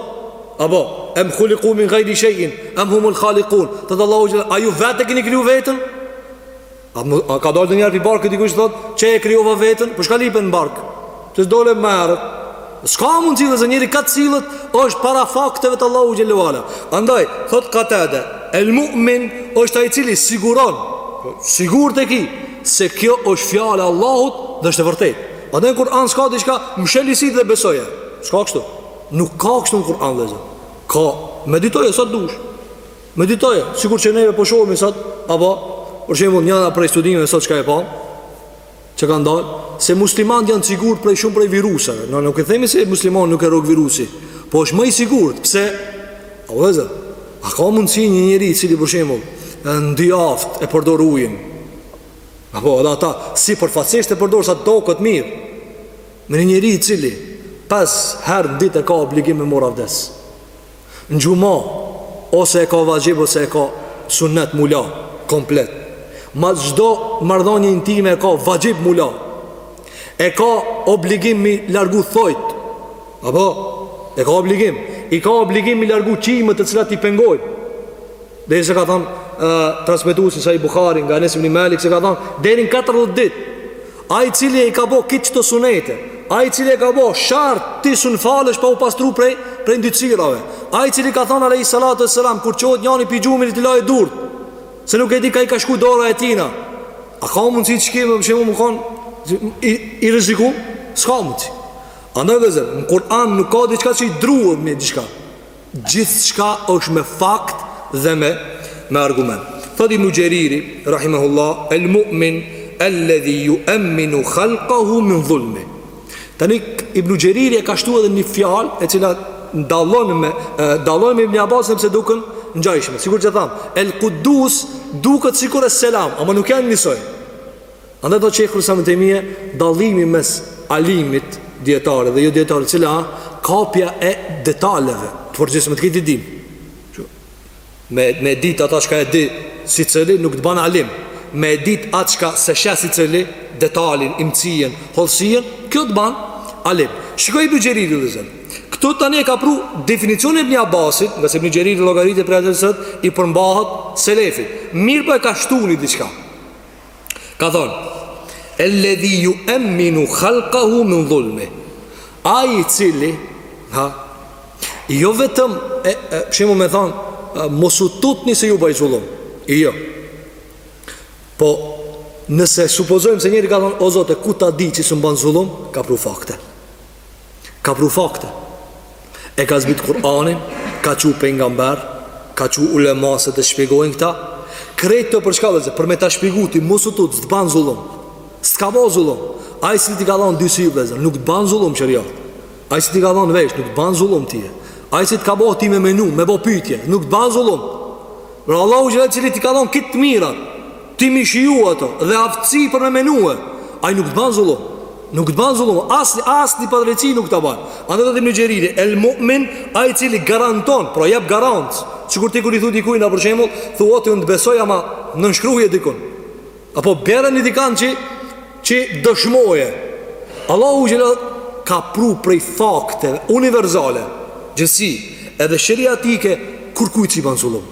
Apo, em khuliqu min ghayri shay'in, em humul khaliqun. Thotë Allahu, a ju vetë keni kriju vetën? A, më, a ka dalë ndonjëherë prej barkit dikush të thotë, qe e krijova veten, po çka lype në bark? Pse s'dole më herët. S'ka mund sillet njeri kah të sillet është para fakteve të Allahut Xhele ve ala. Andaj, thotë Katade, el mu'min është ai cili siguron, po, sigurt e ki, se kjo është fjala e Allahut dhe është e vërtetë. Andaj në Kur'an s'ka diçka mshel sytë dhe besoje. S'ka kështu. Nuk ka kështu në Kur'an vllezër. Ka, meditoje, sa të dush. Meditoje, sikur që neve po shohim sot, apo për shembull njëra prej studimeve sot çka e pa, që kanë dalë se muslimanët janë të sigurt prej shumë prej viruseve. Ne nuk e themi se muslimanin nuk e rrok virusi, po është më i sigurt. Pse? A vllezër? A ka mundësi një njeri i cili për shembull në dy javë e përdor ujin? Apo edhe ata sipërfaqësisht e përdor sa do këtë mirë. Me një njeri i cili pesë herë në ditë e ka obligim me mor avdes. Në xhuma ose e ka vaxhib ose e ka sunnet mu la komplet. Mas çdo marrëdhënie intime e ka vaxhib mu la. E ka obligim mi largu thojt. Apo e ka obligim, i ka obligim mi largu qimet të cilat i pengojnë. Dhe se ka thonë Transmetuesi Sahih Buhari Nga Enes ibn Malik Se ka thonë Deri n' 40 ditë Ai i cili e i ka bo gjith qëto sunete Ai i cili e ka bo Shart ti s'un falesh pa u pastru prej Prej ndysirave Ai i cili ka thonë Alejhi salatu ve selam Kur çohet njani pi gjumit le t'i lajë durt Se nuk e di ka i ka shku dora e tina A ka mundësi të shkim Më shembull me kon I, i rreziku S'ka mundësi Andaj vëllezër Në Kur'an nuk ka diçka që i druhet një diçka Gjithçka është me fakt dhe me me argument. Thot Ibn Xheriri, rahimehullah, el mu'min alladhi yu'minu khalqahu min dhulmi. Tani Ibn Xheriri e ka shtu edhe një fjalë e cila dallon me dallon me Ibn Abbasin pse duken ngjashme. Sikur që thamë, el Quddus duket sikur es selam, ama nuk janë njësoj. Andaj thotë shejhu Islam ibn Taymije dallimi mes alimit dijetarë dhe jo dijetarë cila kapja e detaleve të përgjithshme të këtij din. Me e ditë ata çka e di secili nuk të bën alim. Me ditë atë çka s'e sheh secili detalin, imtësien, hollësien, kjo të bën alim. Shiko Ibn Xheririn vëllezër. Këtu tani e ka pru definicionin e Ibn Abbasit, ngase Ibn Xheriri llogaritet prej atyre që i përmbahet selefit. Mirëpo e ka shtu ni diçka. Ka thonë Elledhi jueminu khalkahu min dhulmi Ai i cili a, Jo vetëm e, e, Shembull me thonë Mos u tutni se ju baj zullum Jo Po Nëse supozojmë se njeri ka thonë O Zot e ku ta di që s'më ban zullum Ka pru fakte Ka pru fakte E ka zbrit Kur'anin Ka çu pejgamber Ka çu ulema që t'i shpjegojnë këta Krejt këto për çka vëllezër Për me ta shpjegu ti mos u tut S'të ban zullum S't'ka bo zullum Ai si t'i ka dhonë dy sy vëllezër Nuk të ban zullum që rja Ai si t'i ka dhonë vesh Nuk të ban zullum ty e Ai si të ka bo ty me menu Me bo pytje Nuk të ban zullum Pra Allahu xhele i cili t'i ka dhonë gjith të mirat Ti me i shiju ato dhe aftësi për me menu Ai nuk të banë zullum Nuk të banë zullum As asnjë padrejtësi nuk ta banë Andaj thotë Ibn Xheriri El mu'min Ai i cili garanton Pra jep garancë Sikur ti kur i thu dikujt na për shembull Thot unë të besoj ama Nënshkruje dikun Apo bjere një dikan që Që dëshmoje Allahu xhele Ka pru prej fakte Universale Gjithësi Edhe sheriatike Kurrkujt s'i banë zullum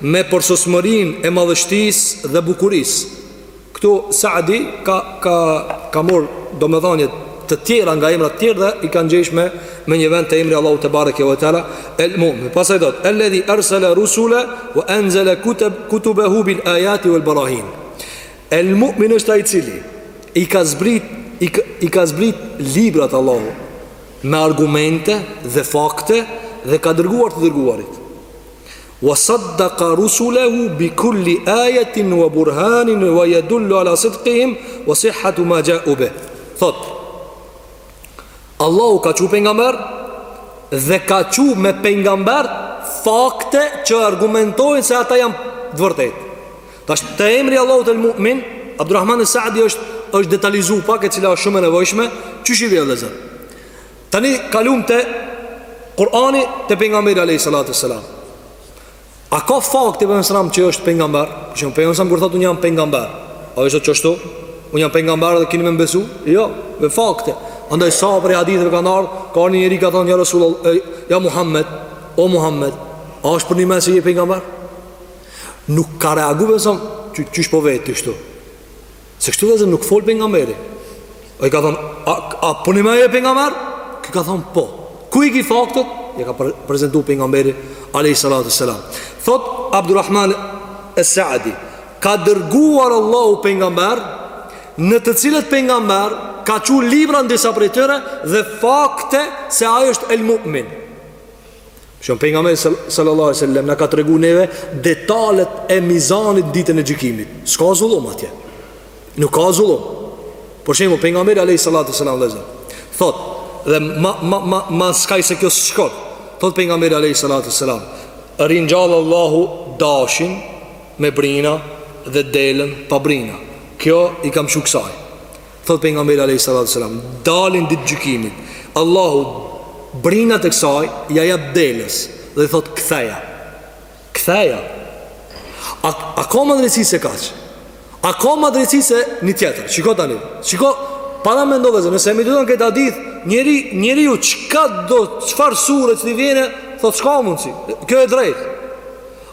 Me përsosmërinë e madhështisë dhe bukurisë. Këtu Saadi ka ka ka marr domethënie të tjera nga emrat e tjerë dhe i ka ngjesh me me një vend te emri Allahut tebareke ve teala El Mu'min. Pastaj thotë Alladhi arsala rusula wa anzala kutub kutubahu bil ayati wal barahin. El Mu'min është ai i cili i ka zbrit i, i ka zbrit librat Allahu me argumente dhe fakte dhe ka dërguar të dërguarit. Wa saddaqa rusulahu bi kulli ayatin wa burhanin wa yadullu ala sidqihim wa sihhati ma ja'u bih. Thot. Allahu ka çu pejgamber dhe ka çu me pejgamber fakte që argumentojnë se ata janë të vërtetë. Tash te emri Allahut el mu'min, Abdulrahman al-Sa'di është është detalizuar pak e cila është shumë e nevojshme, qysh i vjen Tani kalum te Kurani te pengamberi a.s. A ka fakte pengamberi a.s. që është pengamber? Që në pengamberi a.s. kur thotë unë jam pengamber A është qështu? Unë jam pengamber dhe kini me m'besu? Jo, me fakte Andaj sa prej haditheve ka ardhë një njeri ka thonë ja Rasul Ja Muhammed O Muhammed A është përnime se je pengamber? Nuk ka reagu pengamberi a.s. Qysh po vet kështu Se kështu vllezën nuk fol pengamberi Ai ka thonë A, a përnime je pengamber Ky ka thonë po Ku i ki faktet Ja ka pre, prezentu pengamberi Alejhi salatu selam Thot Abdurrahman es Saadi Ka dërguar Allahu pengamber Në të cilët pengamber Ka çu libra në disa prej tyre Dhe fakte se ai është el mu'min Shembull pejgamberi sallallahu alejhi ve sellem Na ka tregu neve detalet e mizanit ditën e gjykimit S'ka zullum atje Nuk ka zullum Për shembull pejgamberi alejhi salatu selam vllezën Thot Dhe ma, ma, ma, ma skaj se kjo s'shkon Thot pejgamberi alejhi salatu selam Ringjall Allahu dashin Me brina dhe delen pa brina Kjo i ka mshu ksaj Thot pejgamberi a.s. Dalin ditë gjykimit Allahu brinat e kësaj Ja jep deles Dhe thot ktheja Ktheja A, a ka ma drejtësi se kaq A ka ma drejtësi se një tjetër Shiko tani Shiko Paramendo vllezën Nëse e mediton këtë hadith Njeri, njeriu çka do Çfarë surë që t'i vjen Thot s'ka mundësi Kjo e drejt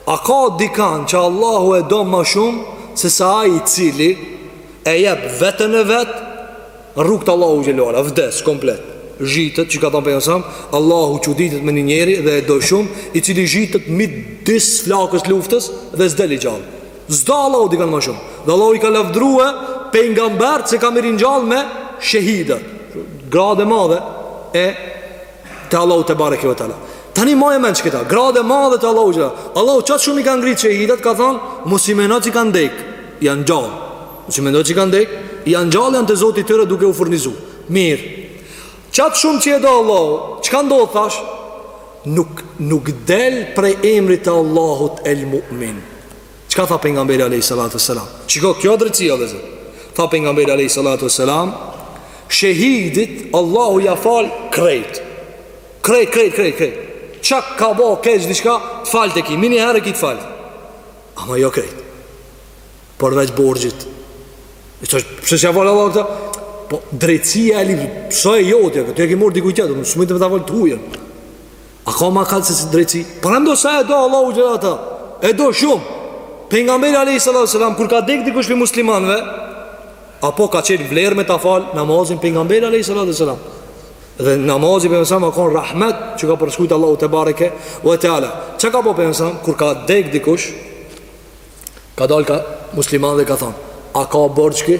A ka dikan që Allahu e do ma shumë Se sa ai i cili e jep veten e vet n'rrugë t'Allahut xhelalu vdes komplet zhytet që ka thënë pejgamberi Allahu çuditet me një njeri dhe e do shumë i cili zhytet midis flakës luftës dhe s'del i gjallë s'do Allahu dikan ma shumë dhe Allahu i ka lavdru pejgambert se ka me i ringjallë me shehidat gradë e madhe e Te Allahu tebareke ve teala. Tani maje mend qëta, gradë e madhe te Allahu xhela. Allahu qaq shumë i ka ngrit shehidat, ka thon, mos i mendoni që kanë dek, janë gjallë. Mos i mendoni që kanë dek, janë gjallë janë te Zoti i tyre duke u furnizu. Mirë. Qaq shumë që e do Allahu, çka ndodh tash? Nuk nuk del prej emrit të Allahut El Mu'min. Qka tha pejgamberi alejhi salatu ve selam Shiko kjo drejtësia vllezër Tha pejgamberi alejhi salatu ve selam Shehidit Allahu ja fal krejt Krejt, krejt, krejt, krejt Qka ka bo keq diqka Të fal të ki, menjiherë ki të fal Ama jo krejt Përveç borxhit Pse s'ja fal Allahu këta Po drejtësia e li Pse e jotja këtë e ki marr dikujt tjetër S'mujt me ta fal të hujën A ka ma kalë se si drejtësi? Paramendo sa e do Allahu xhelle ve ala E do shumë Pejgamberi alejhi salatu ve selam Kur ka dek dikush prej muslimanve Apo ka qenë vlerë me ta falë Namazin pejgamberi alejhi salatu ve selam Dhe namazi i pejgamberit Ka konë rahmet që ka përshkrujt Allahu tebareke ve teala Qka ka bo pejgamberi Kur ka dek dikush Ka dalë ka muslimanve ka thonë A ka borxh ky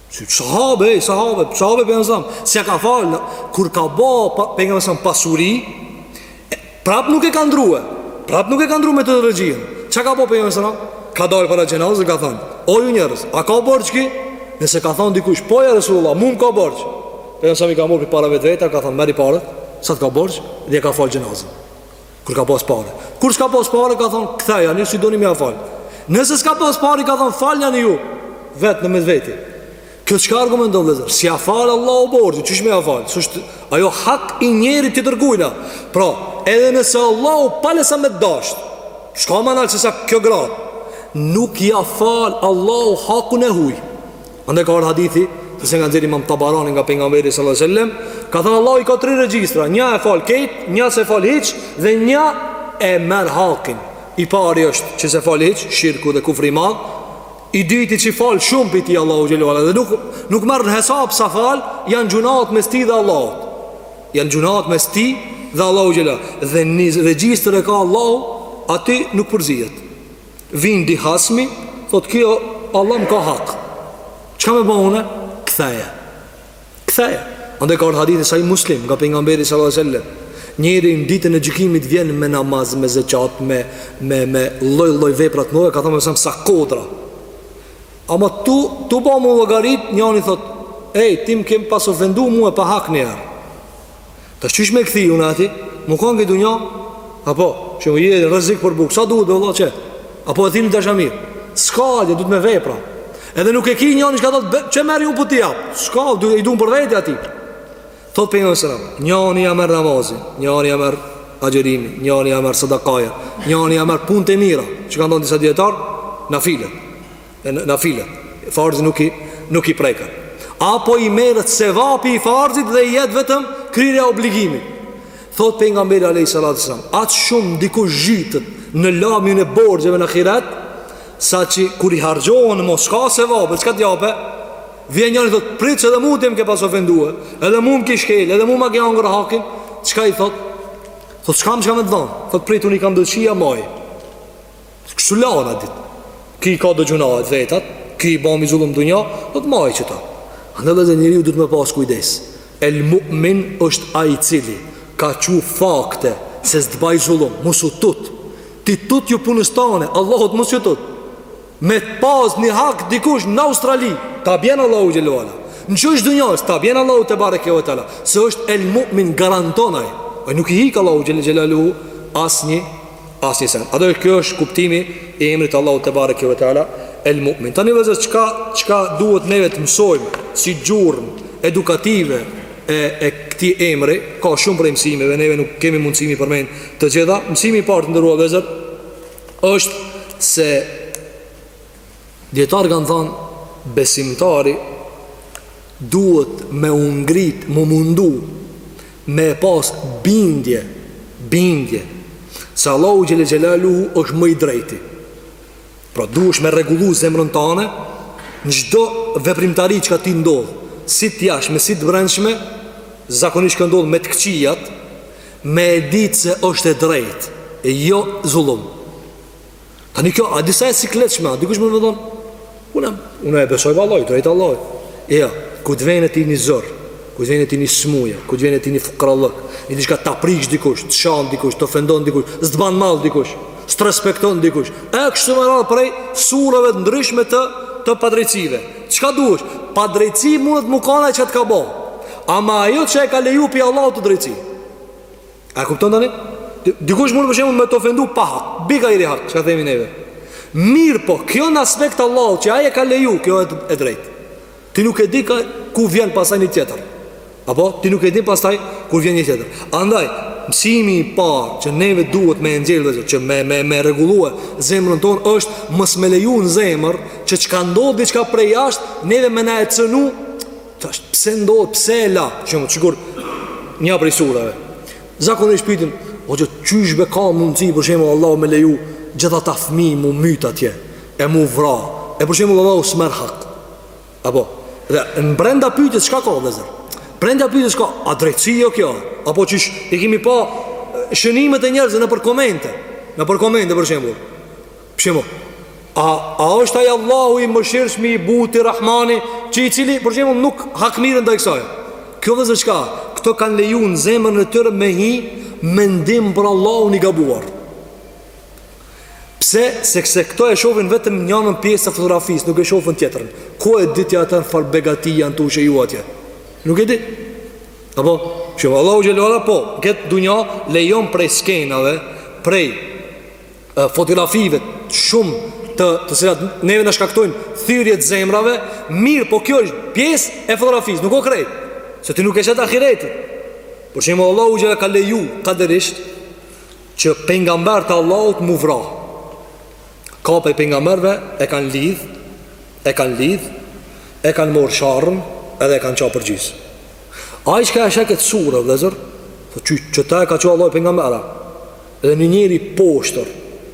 Si sahabe, ej, sahabe, sahabe pejgamberi S'ja ka falë, kur ka bo Pejgamberi pasuri Prap nuk e ka ndrrue Prap nuk e ka ndrrue metodologjinë Qa ka bo pejgamberi Ka dalë para xhenazes dhe ka thënë O ju njerëz, a ka borxh ky? Nëse ka thënë dikush, po ja Resulullah, mu m'ka borxh Pejgamberi i ka marr prej pareve të veta Ka thënë, merri paret, sa të ka borxh Dhe ka falë xhenazen Kur ka pas pare Kur s'ka pas pare ka thonë Kthejani si doni me ja falë Nëse s'ka pas pare ka thonë Faljani ju Vetë në mes veti Kjo qka argumenton vllezër S'ja fal Allahu borxhin Qysh me ja falë S'është Ajo hak i njerit të tërgujna Pra Edhe nëse Allahu pale sa me dasht S'ka ma nalt se sa kjo gradë Nuk ja fal Allahu hakun e huj Andaj ka ardh hadithi Siç e ka nxjerr imam tabarani nga pejgamberi sallallahu alaihi wasallam, Ka thënë Allahu i ka tri regjistra Nja e fal krejt, nja s'e fal hiq Dhe nja e merr hakun I pari është që s'e fal hiq Shirku dhe kufri ma I dyti që fal shumë prej tij Allahu xhelle ve ala Dhe nuk, nuk merr në hesap sa fal Janë gjynahet mes teje dhe Allahut Janë gjynahet mes teje dhe Allahut xhelle ve ala Dhe një regjistër e ka Allahu Aty nuk përzihet Vin dy hasmit, thot ky o Allah më ka hak. Çka me ba unë? Ktheje. Ktheje. Andaj ka ardhur hadithi sahih Muslim nga pejgamberi sallallahu alajhi wasallam. Njeri në ditën e gjykimit vjen me namaz, me zeqat, me me me lloj lloj vepra të mëdha, ka thënë sa sa kodra. Ama tu tu ba m'u llogarit, njani thot, "Ej, ti më ke pas ofendu mue pa hak një herë." Tash qysh me e kthy unë aty Me kanë këtë dunja Apo Që më jetë rrezik për bukë Sa duhet dhe Allah që Apo e thimi të asha mirë S'ka dhe duhet me vepra Edhe nuk e ki njani që ka thotë Qe merri unë po t'i jap S'ka dhe i duhen për veti aty Thot pejgamberi Njani ja merr namazin Njani ja merr agjërimin Njani ja merr sadakaja Njani ja merr punt e mira Që kanë thonë disa dijetarë Nafilet në nafile farzi nuk i nuk i preken apo i merret sevapi i farzit dhe i jet vetëm kryerja obligimit thot pejgamberi alejhi salatu selam aq shumë dikush zhytet në lamin e borxheve në ahiret sa që kur i harxhohen mos ka sevape çka t'jape vjen njëri thot prit se edhe mua ti m'ke pas ofendue edhe mua më ki shkel edhe mua ma ke hangër hakin çka i thot thot çka me çka me të dhon thot prit unë i kam dëshia moj Kështu lana dit. Ky i ka do gjynahe t'vetat, ki i bami zullum dunja, thotë maj që ta. Andaj vëllezër njeriu duhet me pas kujdes. El mu'min është ai i cili, ka çu fakte, se s'të baj zullum, mos u tut. Ti tutju punës tane, Allahu thot mos u tut. Me të pas një hak dikush në Australi, ta bjen Allahu xhelle ve ala. Në qosh të dunjas, ta bjen Allahu tebareke ve teala. Se është el mu'min garanton ai. Oj nuk i hik Allahut xhelle ve ala asnjë, Asnjë send. A do të kjo është kuptimi i emrit të Allahut tebareke ve teala El Mu'min. Tani vëllezër çka çka duhet neve të mësojmë si gjurmë edukative e e këtij emri, ka shumë prej mësimeve, neve nuk kemi mundësi mi përmend të gjitha. Mësimi i parë të nderuar vëllezër është se Djetarë kanë thanë Besimtari Duhet me u ngrit Me u mundu Me pas bindje Bindje Se Allahu xhele xhelaluhu është më i drejti Pra duhesh me regullu zemrën tane Në çdo veprimtari që ka t'i ndodh Si t'jashme si të brendshme Zakonisht ka ndodh me të këqijat Me e ditë se është e drejt E jo zullum Tani kjo, a disa e sikletshme, a dikush mun me thon, unë, unë e besoj vallahi, drejtë Allahu, e ja, kur të vjen ty një zor, kur të vjen ty një smuje, kur të vjen ty një fukarallëk, një diçka ta prish dikush, të shan dikush, të ofendon dikush, së të banë malë dikush, s'të respekton dikush, e kështu me radhë prej surave të ndryshme të, të padrejtësive, çka duhesh, padrejtësi mundet mu kanë ajo që të ka bo, ama ajo që e ka leju pi Allahut o drejtësi, A kupton tani? Dikush mund për shembull me të ofendu pa hak. Bigajri hak, çka themi neve. Mirëpo, kjo në aspekt Allahu që ai e ka leju, kjo është e drejtë. Ti nuk e di ka, ku vjen pasaj një tjetër. Apo ti nuk e di pasaj ku vjen një tjetër. Andaj, mësimi i parë që neve duhet me nxjerr dhe që me me me rregullue zemrën tonë është mos me leju në zemër që çka ndodh diçka prej jashtë, neve me na e cënu Tash, pse ndodh, pse e la Për shembull sikur njëra prej surave Zakonisht pytin O qysh be ka mundësi Për shembull Allahu me leju Gjith ata fmi mu mytë atje E mu vra E për shembull Allahu s'merr hak Apo Dhe mbrenda pytjes çka ka vëllezër Brenda pytjes çka A drejtësi jo kjo Apo qysh I kimi pa Shënimet e njerëzve nëpër komente Nëpër komente për shembull Për shembull a, a është ai Allahu i mëshirëshmi i buti Rahmani Që i cili për shembull nuk hakmirret ndaj kësaj Kjo vllezër çka Këto kanë leju n'zemrën e tyre me hi Mendim për Allahun i gabuar Pse sepse këto e shofin vetëm njënën pjesë të fotografisë Nuk e shofin tjetrën Ku e din ti atan çfarë begati janë tu shiju atje Nuk e di Apo për shembull Allahu xhele n'këtë dunja lejon prej skenave Prej fotografive shumë të të cilat neve na shkaktojnë thyerje të zemrave, mirëpo kjo është pjesë e fotografisë, nuk o krejt. Se ti nuk e sheh ahiretin. Për shembull Allahu xhele ka leju kaderisht që pejgamber të Allahut m'u vra. Ka pe pejgamberve e kanë lidh, e kanë lidh, e kanë marr sharrën, edhe e kanë ça për gjys. Ai çka e sheh ket sure, vëllezër, po që që ta e ka çu Allahu pejgamber. Dhe një njeri i poshtër,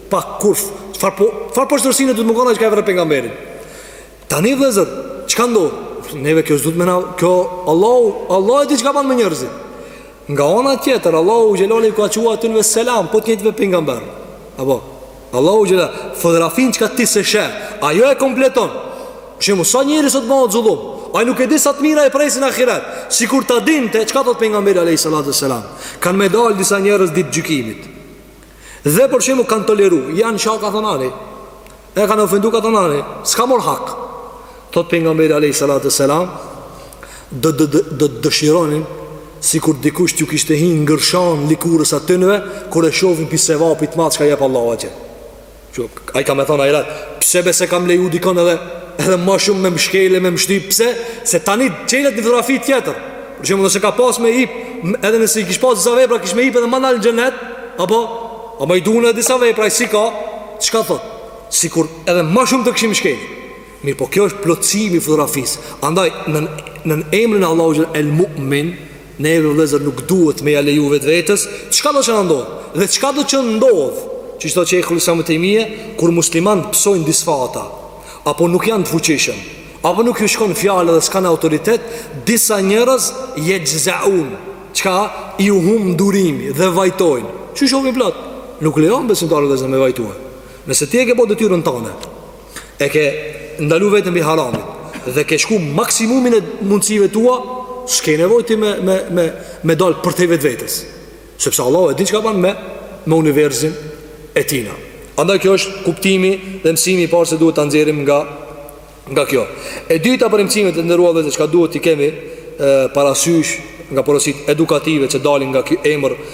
pa kurf, çfarë po, çfarë poshtërsine do të më kona që ka e vërë pejgamberin? Tani vllezër, çka ndodh? Neve kjo s'duhet me na, kjo Allahu, Allahu e di çka ban me njerëzit. Nga ana tjetër, Allahu xhele i ka çua atyneve selam, po të njëjtëve pejgamber. Apo, Allahu xhele, fotografinë çka ti s'e sheh, ajo e kompleton. Për shembull, sa njeri sot bëhet zullum Ai nuk e di sa të mira e presin n'ahiret Sikur ta dinte, çka thot pejgamberi alejhi salatu ves selam Kanë me dalë disa njerëz ditë t'gjykimit Dhe për shembull kanë toleru Janë s'ka ka thon ani E kanë ofendu ka thon ani S'ka marr hak Thot pejgamberi alejhi salatu ves selam Do do do të dëshironin Sikur dikush t'ju kishte hi me gërshan likurës atynve Kur e shofin pi sevapit ma çka jep Allahu Që ai ka me thonë ah ja Rab Pse be s'e ke leju dikon edhe Edhe ma shumë me m'shkel, me m'shtyp Pse se tani çelet një fotografi tjetër Për shembull nëse ka pas me hip Edhe nëse i kish pas disa vepra Kish me hip edhe ma nalt në xhenet Apo ama i dun edhe disa vepra Ai s'i ka Çka thot Sikur edhe ma shumë të kishin m'shkel Mirëpo kjo është plotësimi i fotografisë Andaj në, në emrin e Allahut El Mu'min Neve o vëllezër nuk duhet me ja leju vetvetes çka do që na ndodh dhe çka do që ndodh, siç thotë Shejhul Islam ibn Taymije, kur muslimanët pësojnë disfata, apo nuk janë të fuqishëm, apo nuk ju shkon fjala dhe s'kanë autoritet, disa njerëz jexhzeun, çka iu humb durimi dhe vajtojnë. Qysh o vëllai plot, nuk lejohet besimtarëve vëllezër me vajtue. Nëse ti e ke bo detyrën tane, e ke ndalu veten pi haramit dhe ke shku maksimumin e mundësive tua s'ke nevoj ti me, me, me, me dalë përtej vetvetes sepse Allahu e din çka ban me me universin e tina andaj kjo është kuptimi dhe mësimi i parë se duhet ta nxjerrim nga nga kjo e dyta prej mësimeve të nderuar dhe çka duhet të kemi e, parasysh nga porositë edukative që dalin nga ky emër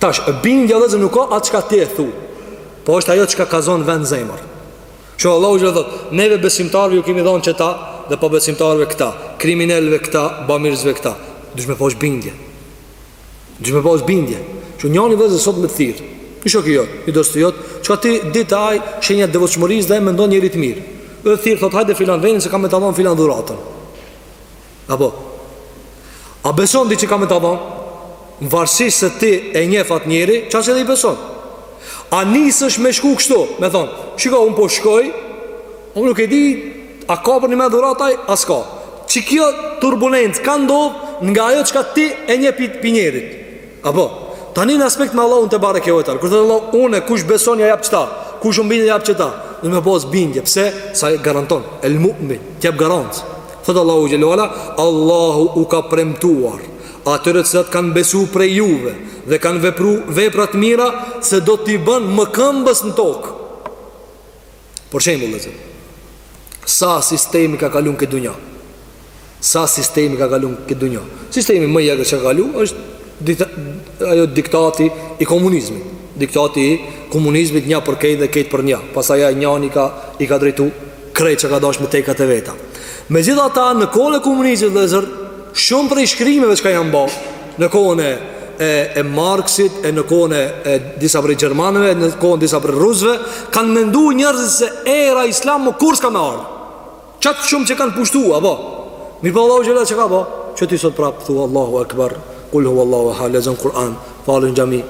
Tash, e bindja vllazër nuk o atë çka ti e thu Po është ajo çka ka zonë vend n'zemër Që Allahu xhele Neve besimtarve ju kemi dhonë qëta Dhe pabesimtarve këta Kriminelve këta, bamirësve këta Duhesh me pas bindje Duhesh me pas bindje Që njani vllazër sot me të thirrë Një shok i jot, një dost i jot Çka ti di te ai shenja devotshmërisë dhe e mendon njeri t'mirë Të thirr thot hajde filan venin se kam me të dhonë filan dhuratën Apo A beson ti që ka me ta dhonë Varësisht se ti e njeh at njeri Qaq edhe i beson A nisesh me shku kështu Me thonë Shiko unë po shkoj Unë nuk e di A ka për me m'dhuru ai A s'ka Qekjo turbulencë ka ndodhë Nga ajo çka ti e njeh pi, pi njerit Apo Tani në aspekt me Allahun tebareke ve teala Kur thotë Allahu kush beson ja jap qëta Kush më bindet ja jap qëta Du me pas bindje Pse se garanton El mu'min T'jep garantë Thotë Allahu xhele ve ala, Allahu u ka premtuar, atyre të cilët kanë besu prej juve dhe kanë vepru vepra t'mira, se do t'i bën mëkëmbës në tokë. Për shembull, vllazër, sa sisteme ka kalu n'këtë dunja? Sa sisteme ka kalu n'këtë dunja? Sistemi më i egër që ka kalu është dita, ajo diktati i komunizmit. Diktati i komunizmit një për kejt dhe kejt për një. Pastaj ai njani ka, i ka drejtu Krejt çka dashtë me tekat e veta Megjithatë në kohën e komunizmit vllazër Shumë prej shkrimeve çka janë ba Në kohën e, e Marksit E në kohën e disa prej Gjermanëve Në kohën disa prej Rusve Kanë mendu njerëzit se era islam Më kurr s'ka me ardhë Qaq shumë që kanë pushtu, a po Me pa po Allahu xhele çka ka ba Që ti sot prapë thua Allahu Akbar Kulhu Allahu ehad lexon Kur'an Fal n'xhami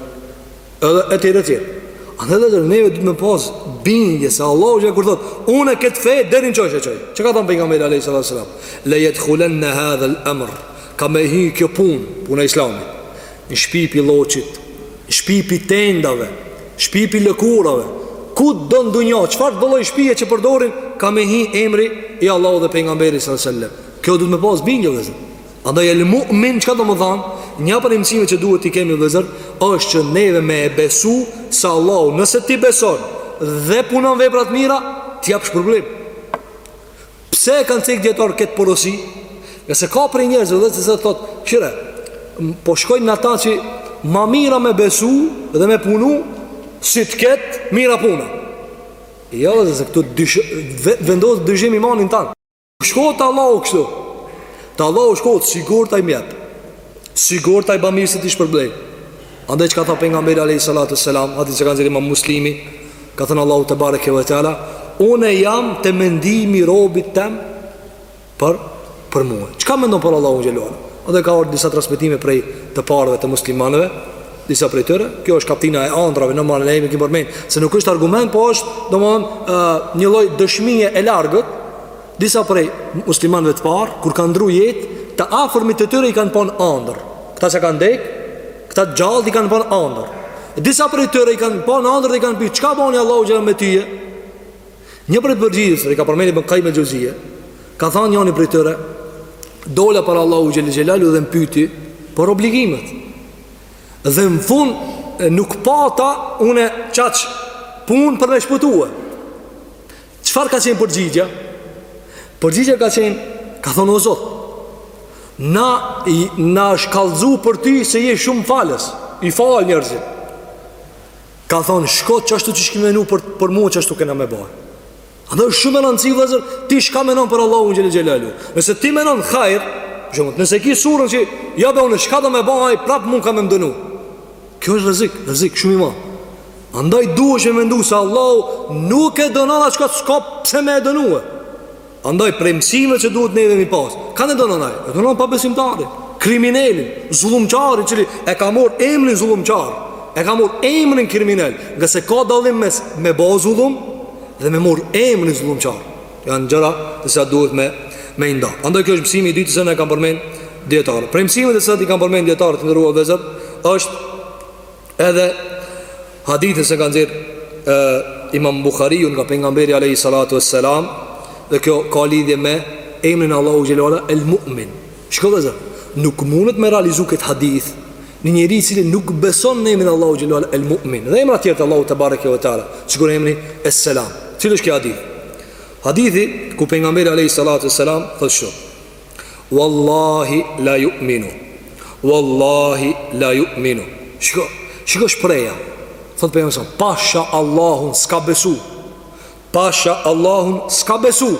Edhe e tjera e tjera Andaj vllazër neve duhet me pas bindje se Allahu xhele kur thot Unë e këtë fe deri n'qoshe e çoj Çka thonë Pejgamberi alejhi salatu selam Le jedhulenne hadhel emr Ka me hi kjo punë Puna e islamit Në shpi pi lloçit Në shpi pi tendave Në shpi pi lëkurave Kudo n'dunja Çfarëdo lloj shpije që përdorin Ka me hi emri i Allahut dhe Pejgamberit salatu selam Kjo duhet me pas bindje vllazër Andaj el mu'min çka domethonë? Një prej mësimeve që duhet t'i kemi vëllazër është që neve me e besu se Allahu nëse ti beson dhe punon vepra të mira, t'jep shpërblim. Pse e kanë cek dijetarët kët porosi? Nëse ka prej njerëzve dhe se thot, "Kqyre, po shkoj n'ata që ma mirë me besu dhe me punu si të ket mira puna." Jo, vllazër, se këtu vendos n'dyshim imanin tan. Shkohet te Allahu kështu Te Allahu shkohet sigurt ai m'jep Sigurt e ba mirë se t'i shpërblej Andaj çka tha Pejgamberi Alejhi salatu selam Hadithi që ka nxjerrë imam Muslimi Ka thënë Allahu tebareke ve teala Unë jam te mendimi i robit tem Për, për mua Çka mendon për Allahun xhele ve ala Andaj ka ardh disa transmetime prej të parëve të muslimanëve Disa prej tyre, kjo është kaptina e andrave, në marën, ne jemi këmë përmenë, se nuk është argument, po është, domethënë, një lloj dëshmije e largët, disa prej muslimanve të parë, kur kanë ndrru jetë, të afërmit e tyre i kanë pa n'andërr, këta që kanë dekë, këta të gjallë i kanë pa n'andërr, disa prej tyre i kanë pa n'andërr dhe i kanë pyt, çka boni Allahu xhel me tyje? Një prej përgjigjeve që i ka përmen ibn Kajim el Xheuzije, ka thanë njëri prej tyre, dola para Allahu xhele xhelaluhu dhe më pyti, për obligimet, Dhe në fund nuk pata unë edhe aq punë për me shpëtue. Çfarë ka qenë përgjigja? Përgjigja ka qenë, ka thonë o Zot, na, na është kallzu për ty se je shumë falës, i fal njerëzit. Ka thonë, shko qashtu qysh ki menu për, për mua qashtu kena me bërë. Andaj është shumë me rëndësi vllezër Ti çka menon për Allahun xhele xhelaluhu Nëse ti menon hajr Shumë Nëse ki sue dhan që Ja pse unë Çkado me bë Prap mu ka me m'dënu Kjo është rrezik Rrezik shumë i madh Andaj duhesh me mendu Se Allahu nuk e dënon Ata çka s'ka pse me e dënue Andaj prej mësimeve që duhet neve me i pas Kan e dënon ai E dënon pabesimtarin Kriminelin Zullumqarin I cili e ka marr emrin zullumqar E ka marr emrin kriminel Ngase ka dalim mes Me ba zullum Dhe me marr emrin zullumqar Janë gjëra të cilat duhet me, me i nda Andaj kjo është mësimi i dytë që na e kanë përmen dijetarët Prej mësimeve të cilat i kanë përmen dijetarët të nderuar vllezër është edhe hadithi që e ka nxjerr imam Bukhariu nga pejgamberi Alejhi Salatu e Selam Dhe kjo ka lidhje me emrin e Allahut xhele ue ala El Mu'min Shiko vllezër Nuk mundet me realizu këtë hadith Një njeri i cili nuk beson në emrin e Allahut xhele ue ala el mu'min dhe emrat tjerë të Allahut tebareke ve teala, sikur emri es selam. Cili është ky hadith? Hadithi ku pejgamberi alayhi salatu selam thotë kështu: Wallahi la yu'minu. Wallahi la yu'minu. Shiko, shiko shprehja. Thotë pejgamberi, pasha Allahun s'ka besu. Pasha Allahun s'ka besu.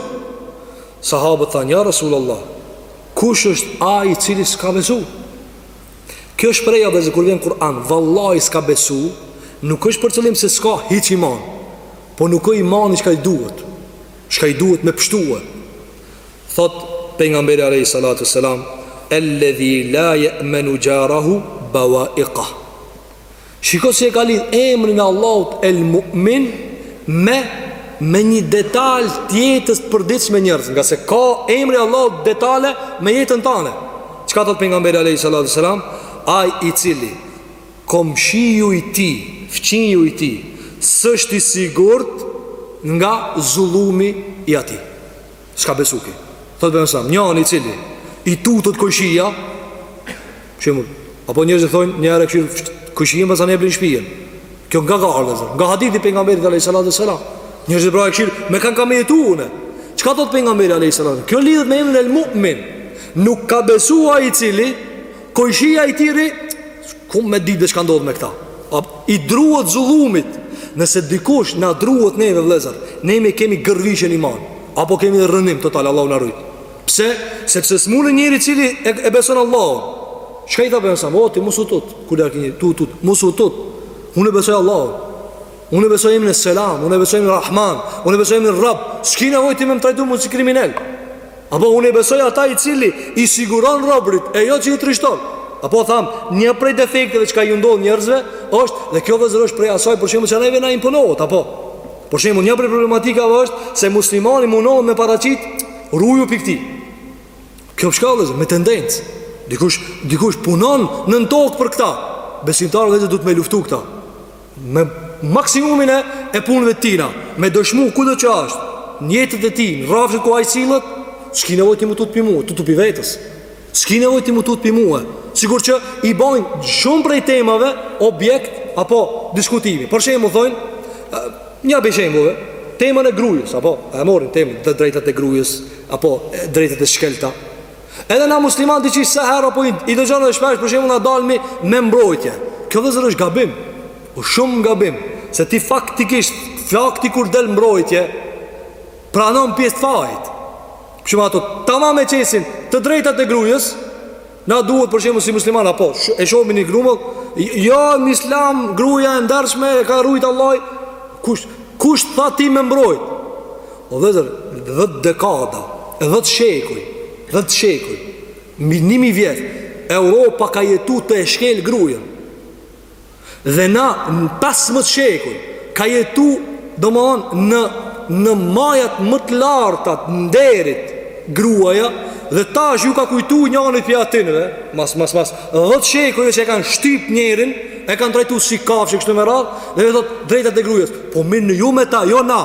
Sahabët thanë, ja Rasulullah, kush është ai i cili s'ka besu? Kjo shprehja vllezër kur vjen Kur'an Vallahi s'ka besu Nuk është për qëllim se s'ka hiç iman Po nuk është imani çka i duhet Çka i duhet me pështue Thotë Pejgamberi Alejhi Salatu Selam Elledhi la je'menu xharuhu Bawaikah Shiko si e ka lidh emrin e Allahut El Mu'min me me një detal të jetës të përditshme me njerëz, ngase ka emri i Allahut detale me jetën tonë. Çka thotë pejgamberi Alejhi Salatu Selam? Ai i cili, komshiu i tij, fqinji i tij, s'është i sigurt nga zullumi i atij. S'ka besu ki Thot Pejgamberi alejhi selam Njani i cili I tutet kojshia Shemull Apo njerëzit thonë Një herë kshire kojshien Para se e blen shpijen Kjo nga ka ardh vllezër Nga hadithi Pejgamberit alejhi salatu ve selam Njerëzit pra e kshirin Me kan kam me jetu une Çka thot Pejgamberi alejhi salatu Kjo lidhet me emrin el mu'min Nuk ka besu ai i cili Kojshia i tij Ku me ditë dhe shka ndodhë me këta A, I druhet zullumit Nëse dikush na druhet neve vllezër Ne kemi kemi gërvisht n'iman Apo kemi dhe rrënim total Allahu na rujt Pse? Sepse s'mun njeri i cili e, e beson Allahun Shka i tha Pejgamberi alejhi selam? O, ti mos u tut Kur erdh ki njeri, tu u tut Mos u tut Unë e besoj Allahun Unë e besoj emrin es-selam Unë e besoj emrin er-rahman Unë e besoj emrin er-rab S'ki nevojë ti me më trajtu mu si kriminel Apo unë e besoj ata i cili i siguron robrit e jo që i trishton. Apo tham, një prej defekteve që ka ju ndodh njerëzve, është dhe kjo vllezër është prej asaj, për shembull që neve na imponohet, apo. Për shembull, një prej problematikave është se muslimani munohet me paraqit ruju pi këti. Kjo për shka vllezër, me tendencë. Dikush, dikush punon nën tokë për këta. Besimtarët vllezër duhet me luftu këta. me maksimumin e e punëve të tina, me dëshmu kudo që është, në jetën e tij, në rrafshin ku ai sillet, s'ki nevojë ti m'u tut pi mua, tutu pi vetes. S'ki nevojë ti m'u tut pi mua. Sikur që i bojnë shumë prej temave objekt apo diskutimi. Për shembull thonë, nja pi shembujve, temën e grujës apo e marrin temën të drejtat e grujës apo drejtat e shkelta. Edhe na muslimanët qysh sa herë, apo i, i dëgjon dhe shpesh, për shembull na dalmi në mbrojtje. Kjo vllezër është gabim, po shumë gabim, se ti faktikisht, fakti kur del n'mbrojtje, pranon pjesë të fajt. Për shembull ato, tamam e qesin, të drejtat e grujës, na duhet për shembull si musliman, apo, e shohmi një grumull, jo, në islam, gruja e ndershme, e ka rujt Allahi, kush, kush tha ti me mbrojt? O vëllezër, dhjetë dekada, dhjetë shekuj, dhjetë shekuj, mbi një mijë vjet, Europa ka jetu tu e shkel grujën. Dhe na 15 shekuj ka jetu, domthon në në majat më të larta të nderit gruaja dhe tash ju ka kujtu njanit pi atyneve, mas mas mas, dhjetë shekujve që e kanë shtyp njerin, e kanë trajtu si kafshë kështu me radhë, dhe i thotë drejtat e grujës. Po mirrnu ju me ta, jo na.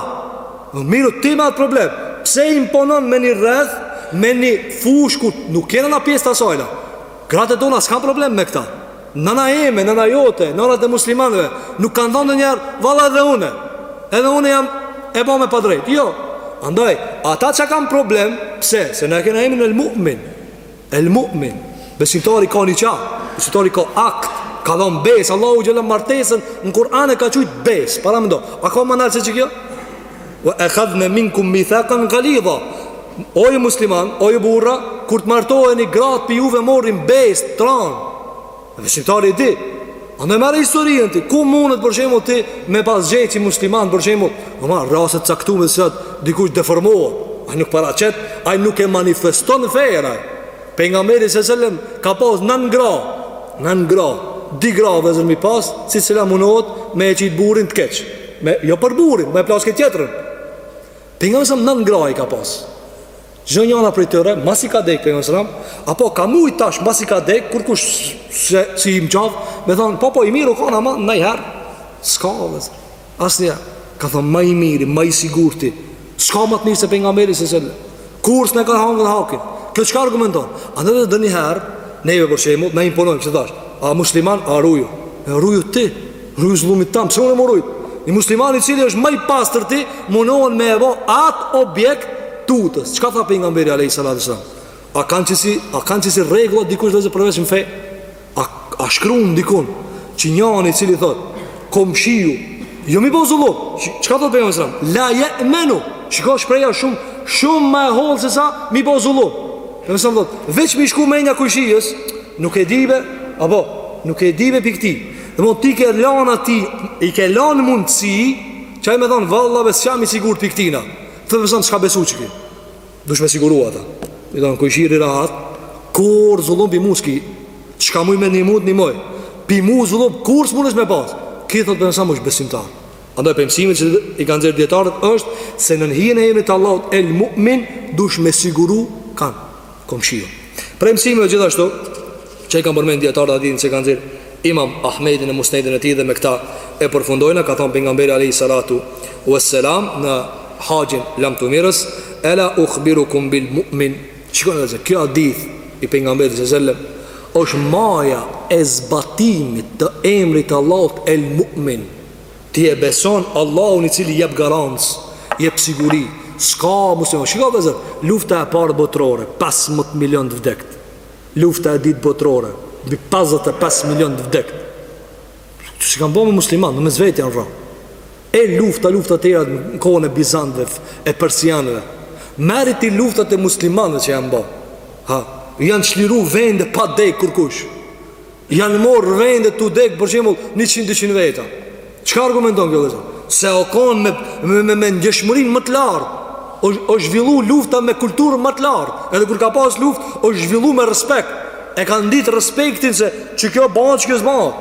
Në mirru ti me atë problem Pse imponon me një rreth Me një fushë ku nuk kena na pjesë të asajna Gratë tona s'kanë problem me këta Nana jeme, nana jote, nanat e muslimanve Nuk kanë thonë një herë Valla edhe une Edhe une jam e bome padrejt Jo Andaj, ata që kanë problem Pse, se na kena emrin el mu'min El mu'min, besimtari ka një qa, besimtari ka akt, ka dhon bes, Allahu xhel-le martesën, në Kur'an e ka qujt bes, paramendo, a ka ma nalt se që kjo? Ve ekhadhne minkum mithakan galidha, o ju musliman, o ju burra, kur të martoheni gratë pi juve morin bes, t'ranë, Dhe shqiptari di Hajde merre historien ti Ku mundet për shembull ti Me pas gjet që musliman për shembull Ama raste t'caktume te cilat Dikush deformohet Ai nuk paraqet Ai nuk e manifeston fenë Pejgamberi alejhi selam Ka pas nan gra Nan gra Dy gra vllezër me i pas Secila munohet Me e qitë burrin të keq me, Jo për burrin Me plas ket tjetrën Pejgamberi alejhi selam nan gra i ka pas Çdo njëra prej tyre, masi ka dek pejgamberi alejhi selam, a po ka mujt tash, masi ka dek, kurkush se, s'i hin n'qafë, me thonë, po, po, i mirë u kon ama, naj herë, s'ka, vllezër, asnja, kan thonë, ma i miri, ma i sigurti, s'ka ma të mirë se pejgamberi alejhi selam, kurr s'na e ka hangër hakin, kjo çka argumenton, andaj ndonjëherë, neve për shembull, na imponojnë, që tash, a musliman, a ruju, e ruju ti, Ruju zullumit tam, pse unë m'u rujt? Një musliman i cili është ma i pastërti, munohen me e bo atë objekt tutës. Çka tha pejgamberi alejhi salatu selam? A kanë qësi, a kanë qësi rregulla dikush vllezër përveç n'fe? A, a shkrun dikun që njani i cili thot, komshiu, jo me i bo zullum, çka thot pejgamberi alejhi selam? La je'menu, shiko shprehja shumë, shumë ma e hollë se sa me i bo zullum. Pejgamberi alejhi selam thot, veç me i shku menja kojshijës, nuk e di be, apo, nuk e di be pi këtij. Dhe mund ti ke lanë atij I ke lanë mundësi Qi ai me thonë vallahi be s'jam i sigurt pi këtina Thotë pejgamberi s'ka besu qiky Dush me siguru ata I thonë kojshi rri rahat Kurr zullum pi mu s'ki Çka muj me t'nimu t'nimoj Pi mu zullum kurr s'munesh me pas Ky thotë pejgamberi alejhi selam është besimtar Andaj pej mësimeve që i kanë nxjerr dijetarët është Se nën hijen e emrit të Allahut El mu'min dush me siguru kanë komshiu. Prej mësimeve gjithashtu që i kanë përmend dijetarët hadithin që ka nxjerr Imam Ahmedi në Musnedin e tij dhe me këta e përfundojna ka thënë pejgamberi alaihi salatu wassalam në haxhin lamtumirës ela ukhbirukum bil mu'min shiko vllezër kjo hadith i pejgamberit sallallahu alaihi wasallam është maja e zbatimit të emrit të Allahut el mu'min Ti e beson Allahun i cili jep garancë, jep siguri, s'ka musliman. Shiko vllezër, lufta e parë botërore, 15 milion të vdektë. Lufta e dytë botërore, mbi 55 milion të vdektë. Që s'i kanë bo me musliman, në mes veti janë vra. E lufta, lufta të tjera në kohën e Bizantëve, e Persianëve. Merri ti luftat e muslimanëve që janë bo. Ha, janë çliru vende pa dek kërkush. Janë marrë vende tu dekë për shembull 100-200 veta Çka argumenton kjo vllezër? Se o konë me, me, me, me ndjeshmëri më të lartë është zhvillu lufta me kulturë më të lartë Edhe kur ka pas luftë është zhvillu me respekt E kanë ditë respektin se qe kjo ban qe kjo s'ban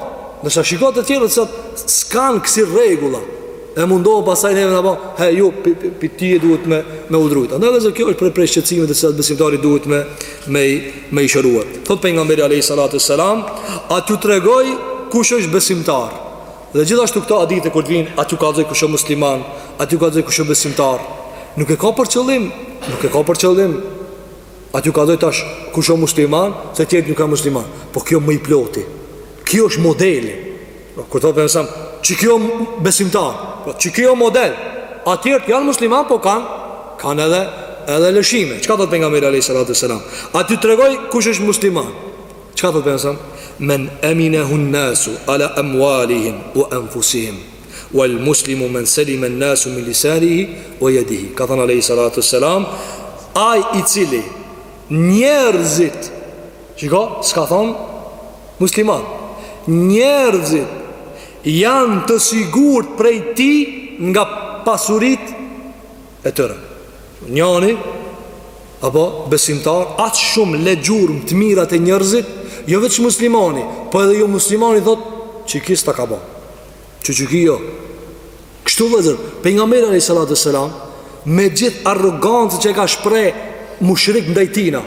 Ndërsa shiko te tjerët se s'kanë kësi rregulla E mundohen pastaj neve me na ba, he, jo, prej tij duhet me, me u drujt. Andaj vllezër kjo është prej shqetësimeve të cilat besimtari duhet me, me, me i shëru. Thotë Pejgamberi alejhi salatu selam, a t'ju tregoj kush është besimtar. Dhe gjithashtu këto hadithe kur vijnë, a t'ju kallzoj kush është musliman, a t'ju kallzoj kush është besimtar. Nuk e ka për qëllim, nuk e ka për qëllim. A t'ju kallzoj tash kush është musliman, se tjetri nuk o musliman. Po ky o më i ploti, ky është modeli. Kur thotë Pejgamberi a.s., qiky o besimtar, po, qiky o model, e tjerët janë musliman, po kanë, kanë edhe, edhe lëshime. Çka thotë Pejgamberi a.s. A t'ju tregoj kush është musliman? Çka thotë Pejgamberi a.s.? Men eminehun nasu, ala emualihim, ue enfusihim, uel muslimu men selimen nasu min lisanihi, ue jedihi. Ka thonë a.s. Ai i cili, njerëzit, Shiko, s'ka thonë musliman. Njerëzit janë të sigurt prej tij nga pasuritë e tyre. Njani, apo besimtar, aq shumë le gjurmë të mira te njerëzit, jo veç muslimani, po edhe jo muslimani, thotë, qiky s'e ka bo. Qe qiky jo Kështu vllezër Pejgamberi alejhi salatu selam Me gjithë arrogancën që e kanë shpreh Mushrikët ndaj tina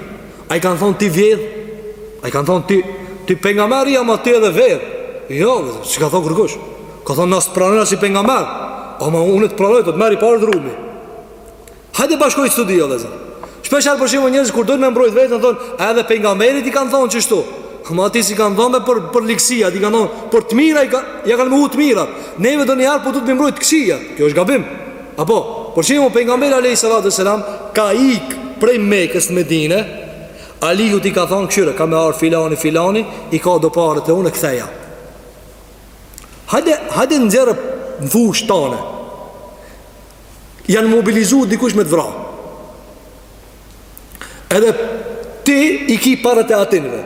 A i kanë thonë ti vjedh A i kanë thonë ti Ti pejgamber ama ti edhe vjedh Jo vllezër S'i ka thonë kurkush Ka thonë na s't'pranojna si pejgamber Ama unë të pranoj Te ti m'rrinë paret e mi Hajde bashkoj këto dy vëllezër. Shpeshherë për shembull njerëz kur dojnë me mbrojt veten thonë, a edhe pejgamberit i kanë thonë qështu. Ama atij s'i kanë thonë për për ligësia, atij i kanë thonë për të mira i ka ja kanë mohu të mira. Neve ndonjëherë po dojmë me mbrojtë këqija. Kjo është gabim. Apo, për shembull pejgamberi alejhi salatu selam ka ik prej Mekës në Medinë, Aliut i ka thënë kshyre, ka me ardhë filani filani, i ka do pare te unë ktheja. Hajde, hajde nxirre në fushë tane. janë mobilizu dikush me të vra edhe ti i ki paret e atynve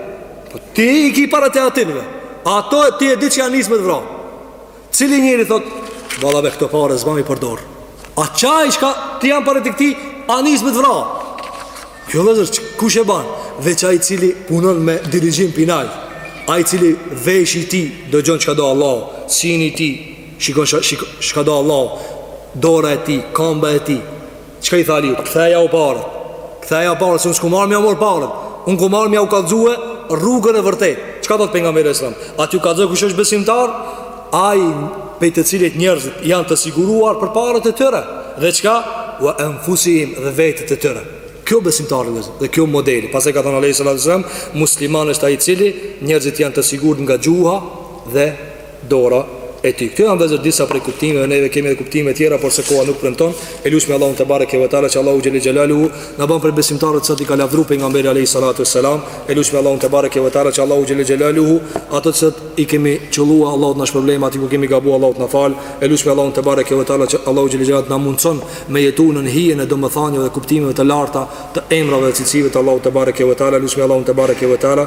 po ti i ki paret e atynve ato e ti e di që janë nisë me të vra cili njeri thotë vallai me këto pare s'ban m'i përdor a qaj çka ti janë paret e këtij a nisë me të vra kjo jo, vllezër kush e ban veç ai i cili punon me dirigjim pi nalt ai i cili veshi i tij dëgjon çka do Allahu syni i tij Shiko çka do Allahu Dora e tij, kamba e tij Çka i tha Aliu, kthejau paret Kthejau paret, se s'kam ardh me jau marrë paret Unë kam ardh me jau kallzue rrugën e vërtetë Çka thotë pejgamberi selam A t'ju kallzoj kush është besimtar Ai pej të cilit njerëzit janë të siguruar për paret e tyre Dhe çka, ve enfusihim dhe vetet e tyre Ky o besimtari dhe, dhe ky o modeli Pas e ka thënë Alejhi Salatu Selam Muslimani është ai i cili Njerëzit janë të sigurt nga gjuha Dhe dora e tij. Këto janë vëzër disa prej kuptimeve, neve kemi edhe kuptime të tjera, por se koha nuk premton. E lusim Allahun tebareke ve teala që Allahu xhelle xhelaluhu t'na bën prej besimtarëve të cilat i ka lavdëruar pejgamberi alayhi salatu wassalam. E lusim Allahun tebareke ve teala që Allahu xhelle xhelaluhu ato të cilat i kemi qëlluar Allahu t'na shpërblen aty ku kemi gabuar Allahu t'na fal. E lusim Allahun tebareke ve teala që Allahu xhelle xhelaluhu t'na mundson me jetu në hijen e domethënieve dhe kuptimeve të larta të emrave dhe cilësive të Allahut tebareke ve teala. E lusim Allahun tebareke ve teala